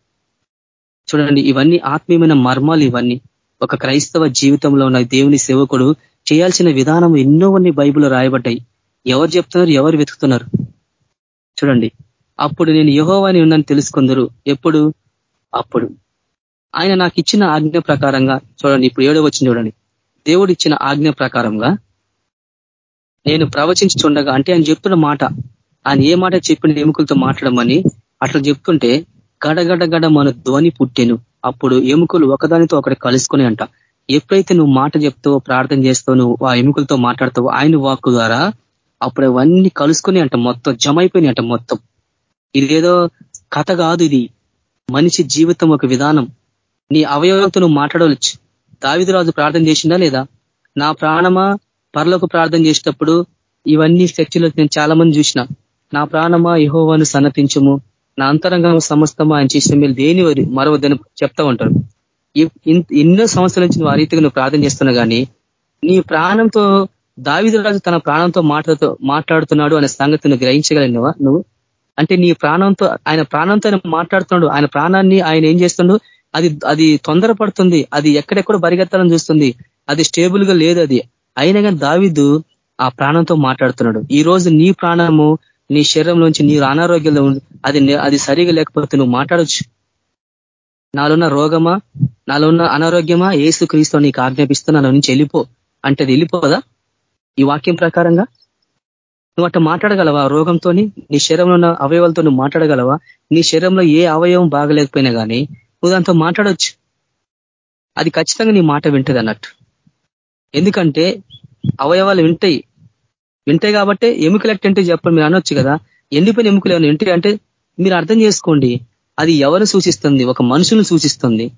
చూడండి ఇవన్నీ ఆత్మీయమైన మర్మాలు ఇవన్నీ. ఒక క్రైస్తవ జీవితంలో ఉన్న దేవుని సేవకుడు చేయాల్సిన విధానం ఎన్నో బైబిల్లో బైబుల్ రాయబడ్డాయి. ఎవరు చెప్తున్నారు ఎవరు వెతుకుతున్నారు? చూడండి. అప్పుడు నేను యహోవాని ఉందని తెలుసుకుందరు. ఎప్పుడు? అప్పుడు. ఆయన నాకు ఇచ్చిన ఆజ్ఞ ప్రకారంగా చూడండి ఇప్పుడు ఏడో వచ్చింది చూడండి. దేవుడు ఇచ్చిన ఆజ్ఞ ప్రకారంగా నేను ప్రవచించి చూడగా అంటే ఆయన చెప్తున్న మాట ఆయన ఏ మాట చెప్పిన ఎముకలతో మాట్లాడమని అట్లా చెప్తుంటే గడగడ గడ మన ధ్వని పుట్టెను. అప్పుడు ఎముకలు ఒకదానితో ఒకటి కలుసుకుని అంట. ఎప్పుడైతే నువ్వు మాట చెప్తావో ప్రార్థన చేస్తావు నువ్వు ఆ ఎముకలతో మాట్లాడతావో ఆయన వాక్కు ద్వారా అప్పుడు అవన్నీ కలుసుకుని అంట మొత్తం జమ అయిపోయినాయి అంట మొత్తం. ఇదేదో కథ కాదు ఇది. మనిషి జీవితం ఒక విధానం. నీ అవయవంతో నువ్వు మాట్లాడవచ్చు. దావిదరాజు ప్రార్థన చేసిందా లేదా? నా ప్రాణమా? పరలోకి ప్రార్థన చేసేటప్పుడు ఇవన్నీ చర్చలో నేను చాలా మంది చూసిన. నా ప్రాణమా? యహోవాను సన్నతించము. నా అంతరంగం సమస్తమా? ఆయన చేసిన మీరు దేని మరవద్దని చెప్తా ఉంటారు. ఎన్నో సంవత్సరాల నుంచి నువ్వు ఆ రీతిగా నువ్వు ప్రార్థన చేస్తున్నా కానీ నీ ప్రాణంతో దావిదరాజు తన ప్రాణంతో మాట్లాడుతూ మాట్లాడుతున్నాడు అనే సంగతి నువ్వు గ్రహించగలిగినవా? నువ్వు? అంటే నీ ప్రాణంతో ఆయన ప్రాణంతో మాట్లాడుతున్నాడు ఆయన ప్రాణాన్ని ఆయన ఏం చేస్తుండడు అది అది తొందరపడుతుంది అది ఎక్కడెక్కడ బరిగెత్తాలని చూస్తుంది అది స్టేబుల్గా లేదు అది. అయినా కానీ దావిదు ఆ ప్రాణంతో మాట్లాడుతున్నాడు. ఈ రోజు నీ ప్రాణము నీ శరీరంలోంచి నీ అనారోగ్యంలో అది అది సరిగా లేకపోతే నువ్వు మాట్లాడచ్చు. నాలున్న రోగమా? నాలో ఉన్న అనారోగ్యమా? ఏసు క్రీస్తు నీకు ఆజ్ఞాపిస్తూ నాలో నుంచి వెళ్ళిపో. అంటే అది వెళ్ళిపోదా? ఈ వాక్యం ప్రకారంగా? నువ్వు అట్లా మాట్లాడగలవా రోగంతో నీ శరీరంలో ఉన్న అవయవాలతో నువ్వు మాట్లాడగలవా? నీ శరీరంలో ఏ అవయవం బాగలేకపోయినా కానీ నువ్వు దాంతో మాట్లాడవచ్చు అది ఖచ్చితంగా నీ మాట వింటది అన్నట్టు. ఎందుకంటే అవయవాలు వింటాయి. వింటాయి కాబట్టి ఎముకలు ఎట్టంటే చెప్పండి మీరు అనొచ్చు కదా. ఎండిపోయిన ఎముకలు ఏమైనా వింటాయి అంటే మీరు అర్థం చేసుకోండి. అది ఎవరు సూచిస్తుంది? ఒక మనుషుని సూచిస్తుంది.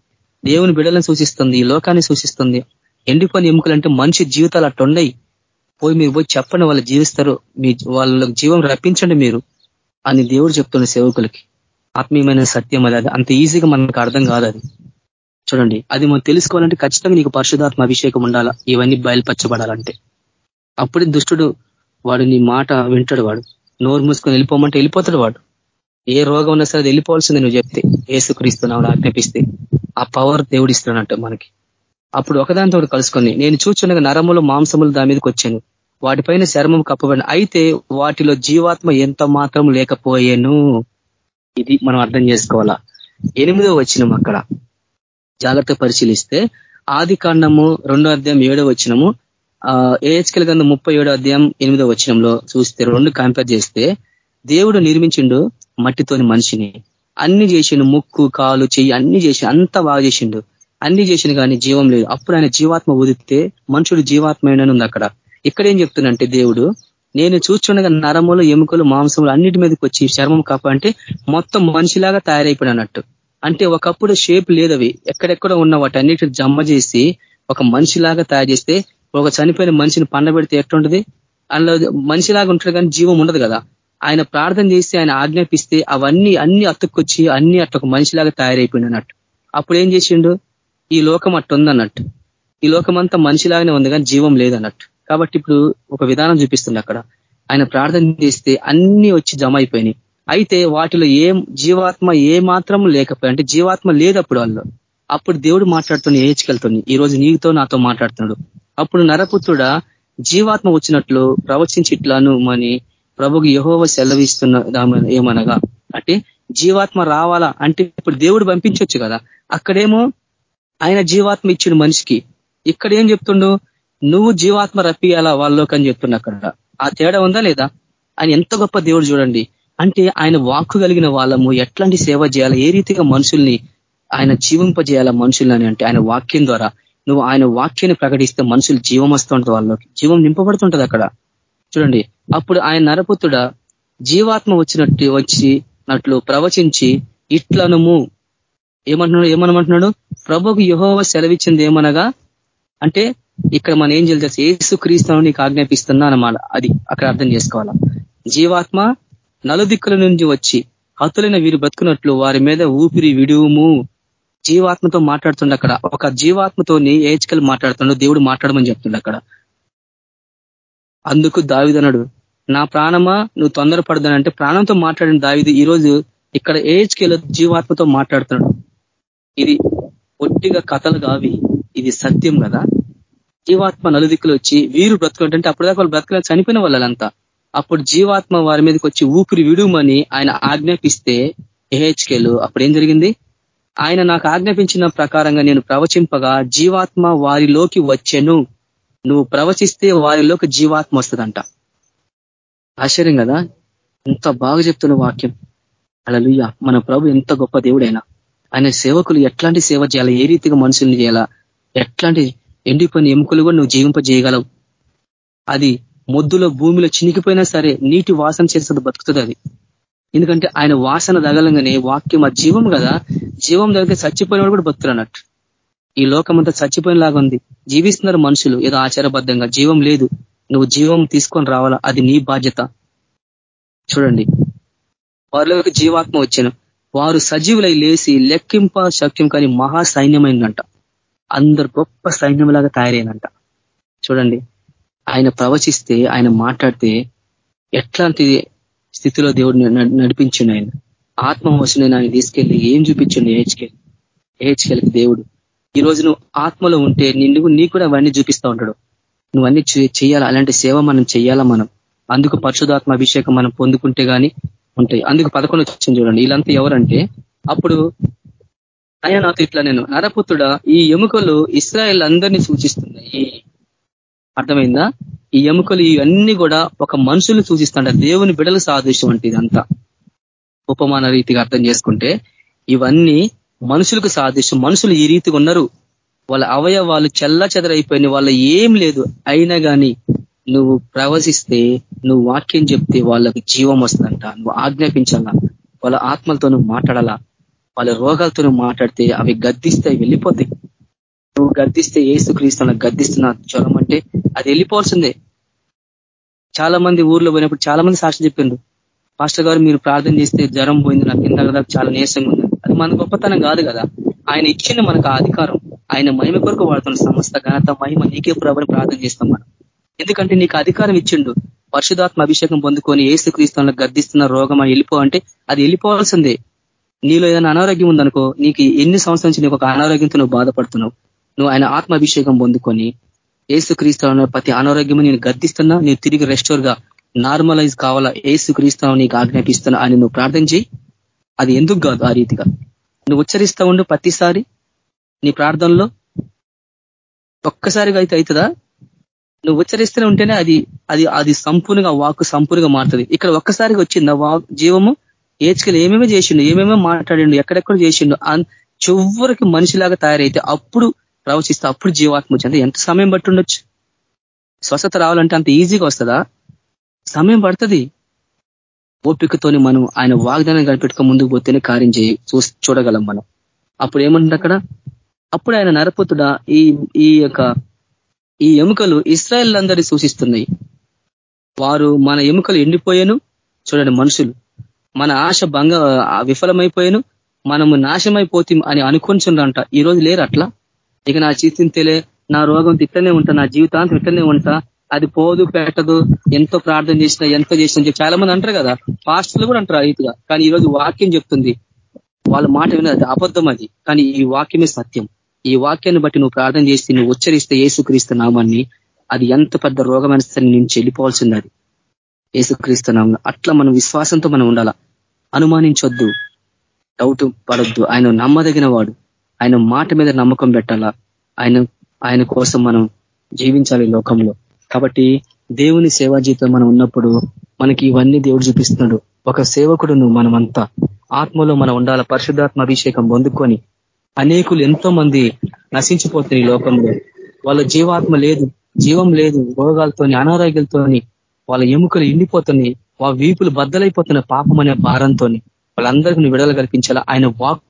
దేవుని బిడలను సూచిస్తుంది. ఈ లోకాన్ని సూచిస్తుంది. ఎండిపోయిన ఎముకలు అంటే మనిషి జీవితాలు అట్టుండయి పోయి మీరు పోయి చెప్పండి వాళ్ళు జీవిస్తారు. మీ వాళ్ళకి జీవం రప్పించండి మీరు అని దేవుడు చెప్తున్న సేవకులకి. ఆత్మీయమైన సత్యం అది. అంత ఈజీగా మనకు అర్థం కాదు అది. చూడండి అది మనం తెలుసుకోవాలంటే ఖచ్చితంగా నీకు పరిశుధాత్మ అభిషేకం ఉండాలా? ఇవన్నీ బయలుపరచబడాలంటే. అప్పుడే దుష్టుడు వాడు నీ మాట వింటాడు వాడు. నోరు మూసుకొని వెళ్ళిపోమంటే వెళ్ళిపోతాడు వాడు. ఏ రోగం ఉన్నా సరే వెళ్ళిపోవాల్సింది నువ్వు చెప్తే. ఏసుక్రీస్తున్నావు ఆజ్ఞాపిస్తే. ఆ పవర్ దేవుడు మనకి. అప్పుడు ఒకదానితో కలుసుకొని నేను చూచున్నగా నరములు మాంసములు దాని మీదకి వచ్చాను. వాటిపైన చర్మం కప్పబడిన అయితే వాటిలో జీవాత్మ ఎంత మాత్రం లేకపోయాను? ఇది మనం అర్థం చేసుకోవాలా? ఎనిమిదో వచ్చినం అక్కడ. జాగ్రత్త పరిశీలిస్తే ఆది కాండము రెండో అధ్యాయం ఏడో వచ్చినము ఏహెచ్కల్ గంధ ముప్పై ఏడో అధ్యాయం ఎనిమిదో వచ్చినంలో చూస్తే రెండు కంపేర్ చేస్తే దేవుడు నిర్మించిండు మట్టితోని మనిషిని. అన్ని చేసిండు ముక్కు కాలు చెయ్యి అన్ని చేసి అంత బాగా చేసిండు. అన్ని చేసిన కానీ జీవం లేదు. అప్పుడు ఆయన జీవాత్మ ఉదితే మనుషుడు జీవాత్మైన ఉంది అక్కడ. ఇక్కడ ఏం చెప్తున్నంటే దేవుడు నేను చూస్తుండగా నరములు ఎముకలు మాంసములు అన్నిటి మీదకి వచ్చి చర్మం కాప అంటే మొత్తం మనిషిలాగా తయారైపోయిన అన్నట్టు. అంటే ఒకప్పుడు షేప్ లేదవి ఎక్కడెక్కడ ఉన్న వాటన్నిటిని జమ్మ చేసి ఒక మనిషిలాగా తయారు చేస్తే ఒక చనిపోయిన మనిషిని పండబెడితే ఎట్లుంటది? అందులో మనిషిలాగా ఉంటాడు కానీ జీవం ఉండదు కదా. ఆయన ప్రార్థన చేసి ఆయన ఆజ్ఞాపిస్తే అవన్నీ అన్ని అతుక్కొచ్చి అన్ని అట్లా ఒక మనిషిలాగా తయారైపోయింది అన్నట్టు అప్పుడు ఏం చేసిండు? ఈ లోకం అట్టుందన్నట్టు ఈ లోకం అంతా మనిషిలాగానే ఉంది కానీ జీవం లేదన్నట్టు. కాబట్టి ఇప్పుడు ఒక విధానం చూపిస్తుంది అక్కడ. ఆయన ప్రార్థన చేస్తే అన్ని వచ్చి జమ అయిపోయినాయి అయితే వాటిలో ఏ జీవాత్మ ఏ మాత్రం లేకపోయి అంటే జీవాత్మ లేదు అప్పుడు వాళ్ళు అప్పుడు దేవుడు మాట్లాడుతున్న ఏజ్కెళ్తుంది ఈ రోజు నీతో నాతో మాట్లాడుతున్నాడు. అప్పుడు నరపుత్రుడ జీవాత్మ వచ్చినట్లు ప్రవచించి ఇట్లాను మని ప్రభుకి యహోవ సెలవిస్తున్న ఏమనగా అంటే జీవాత్మ రావాలా? అంటే ఇప్పుడు దేవుడు పంపించవచ్చు కదా. అక్కడేమో ఆయన జీవాత్మ ఇచ్చిన మనిషికి. ఇక్కడ ఏం చెప్తుండు? నువ్వు జీవాత్మ రప్పియాలా వాళ్ళలోకి అని చెప్తున్నా అక్కడ. ఆ తేడా ఉందా లేదా? ఆయన ఎంత గొప్ప దేవుడు చూడండి. అంటే ఆయన వాక్కు కలిగిన వాళ్ళము ఎట్లాంటి సేవ చేయాలి? ఏ రీతిగా మనుషుల్ని ఆయన జీవింపజేయాల మనుషులని అంటే ఆయన వాక్యం ద్వారా. నువ్వు ఆయన వాక్యాన్ని ప్రకటిస్తే మనుషులు జీవం వస్తుంటది వాళ్ళకి. జీవం నింపబడుతుంటది అక్కడ. చూడండి. అప్పుడు ఆయన నరపుతుడ జీవాత్మ వచ్చినట్టు వచ్చినట్లు ప్రవచించి ఇట్లనము. ఏమంటున్నాడు? ఏమనమంటున్నాడు? ప్రభుకు యహోవ సెలవిచ్చింది ఏమనగా అంటే ఇక్కడ మన ఏం చేయాలి ఏసు క్రీస్తును నీకు ఆజ్ఞాపిస్తున్నా అనమాట అది అక్కడ అర్థం చేసుకోవాలా? జీవాత్మ నలుదిక్కుల నుంచి వచ్చి హతులైన వీరు బ్రతుకున్నట్లు వారి మీద ఊపిరి విడువుము జీవాత్మతో మాట్లాడుతుండ అక్కడ. ఒక జీవాత్మతోని ఏజ్కల్ మాట్లాడుతుండో దేవుడు మాట్లాడమని చెప్తుండ అక్కడ. అందుకు దావిదనడు నా ప్రాణమా? నువ్వు తొందరపడదనంటే ప్రాణంతో మాట్లాడిన దావిది ఈరోజు ఇక్కడ ఏజ్కెల్ జీవాత్మతో మాట్లాడుతున్నాడు. ఇది ఒట్టిగా కథలు కావి ఇది సత్యం కదా? జీవాత్మ నలుదిక్కులు వచ్చి వీరు బ్రతుకుంటే అప్పటిదాకా వాళ్ళు బ్రతకలే చనిపోయిన వాళ్ళంతా. అప్పుడు జీవాత్మ వారి మీదకి వచ్చి ఊపిరి విడుమని ఆయన ఆజ్ఞాపిస్తే ఏహెచ్కేలు అప్పుడు ఏం జరిగింది? ఆయన నాకు ఆజ్ఞాపించిన ప్రకారంగా నేను ప్రవచింపగా జీవాత్మ వారిలోకి వచ్చెను. నువ్వు ప్రవచిస్తే వారిలోకి జీవాత్మ వస్తుందంట. ఆశ్చర్యం కదా? ఎంత బాగా చెప్తున్న వాక్యం. అలా మన ప్రభు ఎంత గొప్ప దేవుడైనా. ఆయన సేవకులు ఎట్లాంటి సేవ చేయాలా? ఏ రీతిగా మనుషుల్ని చేయాలా? ఎట్లాంటి ఎండిపోయిన ఎముకలు కూడా నువ్వు జీవింపజేయగలవు? అది మొద్దులో భూమిలో చినికిపోయినా సరే నీటి వాసన చేస్తుంది బతుకుతుంది అది. ఎందుకంటే ఆయన వాసన తగలంగానే వాక్యం ఆ జీవం కదా? జీవం దగ్గర చచ్చిపోయిన కూడా బతుకులు అన్నట్టు. ఈ లోకమంతా అంతా చచ్చిపోయినలాగా ఉంది. జీవిస్తున్నారు మనుషులు. ఏదో ఆచారబద్ధంగా. జీవం లేదు. నువ్వు జీవం తీసుకొని రావాలా? అది నీ బాధ్యత. చూడండి. వారిలోకి జీవాత్మ వచ్చాను వారు సజీవులై లేసి లెక్కింప శక్యం కానీ మహా సైన్యమైందంట. అందరు గొప్ప సైన్యంలాగా తయారైందంట. చూడండి. ఆయన ప్రవచిస్తే ఆయన మాట్లాడితే ఎట్లాంటి స్థితిలో దేవుడు నడిపించిండు ఆయన? ఆత్మ వచ్చిన ఆయన తీసుకెళ్ళి ఏం చూపించిండు? ఏహెచ్కెల్ ఏహెచ్కెల్కి దేవుడు? ఈ రోజు నువ్వు ఆత్మలో ఉంటే నిన్ను నీ కూడా అవన్నీ చూపిస్తూ ఉంటాడు. నువ్వన్నీ చేయాలి? అలాంటి సేవ మనం చేయాలా మనం? అందుకు పరిశుధాత్మ అభిషేకం మనం పొందుకుంటే కానీ ఉంటాయి. అందుకు పదకొండు వచ్చింది చూడండి. వీళ్ళంతా ఎవరంటే అప్పుడు ఆయన నాతో ఇట్లా నేను నరపుత్రుడ ఈ ఎముకలు ఇస్రాయల్ అందరినీ సూచిస్తున్నాయి. అర్థమైందా? ఈ ఎముకలు ఇవన్నీ కూడా ఒక మనుషులు సూచిస్తుంట దేవుని బిడలు సాదృశ్యం అంటే ఇదంతా. ఉపమాన రీతిగా అర్థం చేసుకుంటే ఇవన్నీ మనుషులకు సాదృశ్యం. మనుషులు ఈ రీతిగా ఉన్నారు. వాళ్ళ అవయవాలు చెల్ల చెదరైపోయిన వాళ్ళ ఏం లేదు. అయినా కానీ నువ్వు ప్రవశిస్తే నువ్వు వాక్యం చెప్తే వాళ్ళకి జీవం వస్తుందంట. నువ్వు ఆజ్ఞాపించాలా? వాళ్ళ ఆత్మలతో నువ్వు మాట్లాడాలా? వాళ్ళ రోగాలతో నువ్వు మాట్లాడితే అవి గద్దిస్తాయి వెళ్ళిపోతాయి నువ్వు గద్దిస్తే ఏసు క్రీస్తున్న గద్దిస్తున్న జ్వరం అంటే అది వెళ్ళిపోవాల్సిందే. చాలా మంది ఊర్లో పోయినప్పుడు చాలా మంది సాక్షి చెప్పిండ్రు. పాస్టర్ గారు మీరు ప్రార్థన చేస్తే జ్వరం పోయింది. నాకు ఇందాక చాలా నీరసంగా ఉంది. అది మన గొప్పతనం కాదు కదా. ఆయన ఇచ్చిన మనకు అధికారం. ఆయన మహిమ కొరకు వాడుతున్న సమస్త ఘనత మహిమ నీకే ప్రభుని ప్రార్థన చేస్తాం మనం. ఎందుకంటే నీకు అధికారం ఇచ్చిండు. పరిశుధాత్మ అభిషేకం పొందుకొని ఏసు క్రీస్తులను గర్దిస్తున్న రోగం వెళ్ళిపో అంటే అది వెళ్ళిపోవాల్సిందే. నీలో ఏదైనా అనారోగ్యం ఉందనుకో నీకు ఎన్ని సంవత్సరం నుంచి నీకు ఒక అనారోగ్యంతో నువ్వు బాధపడుతున్నావు? నువ్వు ఆయన ఆత్మాభిషేకం పొందుకొని ఏసు క్రీస్తు ప్రతి అనారోగ్యము నేను గద్దిస్తున్నా నీవు తిరిగి రెస్టోర్గా నార్మలైజ్ కావాలా? ఏసు క్రీస్తు నీకు ఆజ్ఞాపిస్తున్నా అని నువ్వు ప్రార్థన చేయి. అది ఎందుకు కాదు ఆ రీతిగా? నువ్వు ఉచ్చరిస్తూ ఉండు ప్రతిసారి నీ ప్రార్థనలో. ఒక్కసారిగా అయితే అవుతుందా నువ్వు ఉచ్చరిస్తూనే ఉంటేనే అది అది అది సంపూర్ణంగా వాక్ సంపూర్ణంగా మారుతుంది. ఇక్కడ ఒక్కసారిగా వచ్చింది ఆ జీవము ఏచుకలు ఏమేమో చేసిండు ఏమేమో మాట్లాడిండు ఎక్కడెక్కడ చేసిండు చివరికి మనిషిలాగా తయారైతే అప్పుడు ప్రవచిస్తే అప్పుడు జీవాత్మ వచ్చింది. ఎంత సమయం పట్టుండొచ్చు? స్వస్థత రావాలంటే అంత ఈజీగా వస్తుందా? సమయం పడుతుంది. ఓపికతోని మనం ఆయన వాగ్దానం కనిపెట్టుకో ముందుకు పోతేనే కార్యం చేయి. చూడగలం మనం. అప్పుడు ఏమంటుంది అక్కడ? అప్పుడు ఆయన నరపుతుడ ఈ ఈ యొక్క ఈ ఎముకలు ఇస్రాయల్ అందరి సూచిస్తున్నాయి. వారు మన ఎముకలు ఎండిపోయాను చూడండి మనుషులు. మన ఆశ భంగ విఫలమైపోయాను మనము నాశమైపోతాం అని అనుకుంటుండంట ఈ రోజు లేరు అట్లా? ఇక నా చీచింతలే నా రోగం తిట్టనే ఉంటా నా జీవితాంతం ఇట్లనే ఉంటా అది పోదు పెట్టదు ఎంతో ప్రార్థన చేసినా ఎంతో చేసినా చాలా మంది అంటారు కదా. పాస్టర్లు కూడా అంటారు రైతుగా. కానీ ఈ రోజు వాక్యం చెప్తుంది. వాళ్ళ మాట వినది అబద్ధం అది. కానీ ఈ వాక్యమే సత్యం. ఈ వాక్యాన్ని బట్టి నువ్వు ప్రార్థన చేసి నువ్వు ఉచ్చరిస్తే ఏసుక్రీస్తు నామాన్ని అది ఎంత పెద్ద రోగమైన స్థితిని నుంచి వెళ్ళిపోవాల్సింది అది. ఏసుక్రీస్తు నామం. అట్లా మనం విశ్వాసంతో మనం ఉండాల? అనుమానించొద్దు. డౌట్ పడొద్దు. ఆయన నమ్మదగిన వాడు. ఆయన మాట మీద నమ్మకం పెట్టాలా? ఆయన ఆయన కోసం మనం జీవించాలి లోకంలో. కాబట్టి దేవుని సేవా జీవితం మనం ఉన్నప్పుడు మనకి ఇవన్నీ దేవుడు చూపిస్తున్నాడు. ఒక సేవకుడును మనమంతా ఆత్మలో మనం ఉండాల పరిశుద్ధాత్మ అభిషేకం పొందుకొని అనేకులు ఎంతో మంది నశించిపోతున్నాయి ఈ లోకంలో. వాళ్ళ జీవాత్మ లేదు జీవం లేదు రోగాలతోని అనారోగ్యాలతోని వాళ్ళ ఎముకలు ఎండిపోతున్నాయి వాళ్ళ వీపులు బద్దలైపోతున్న పాపం అనే భారంతో వాళ్ళందరికీ విడుదల కల్పించాలా ఆయన వాక్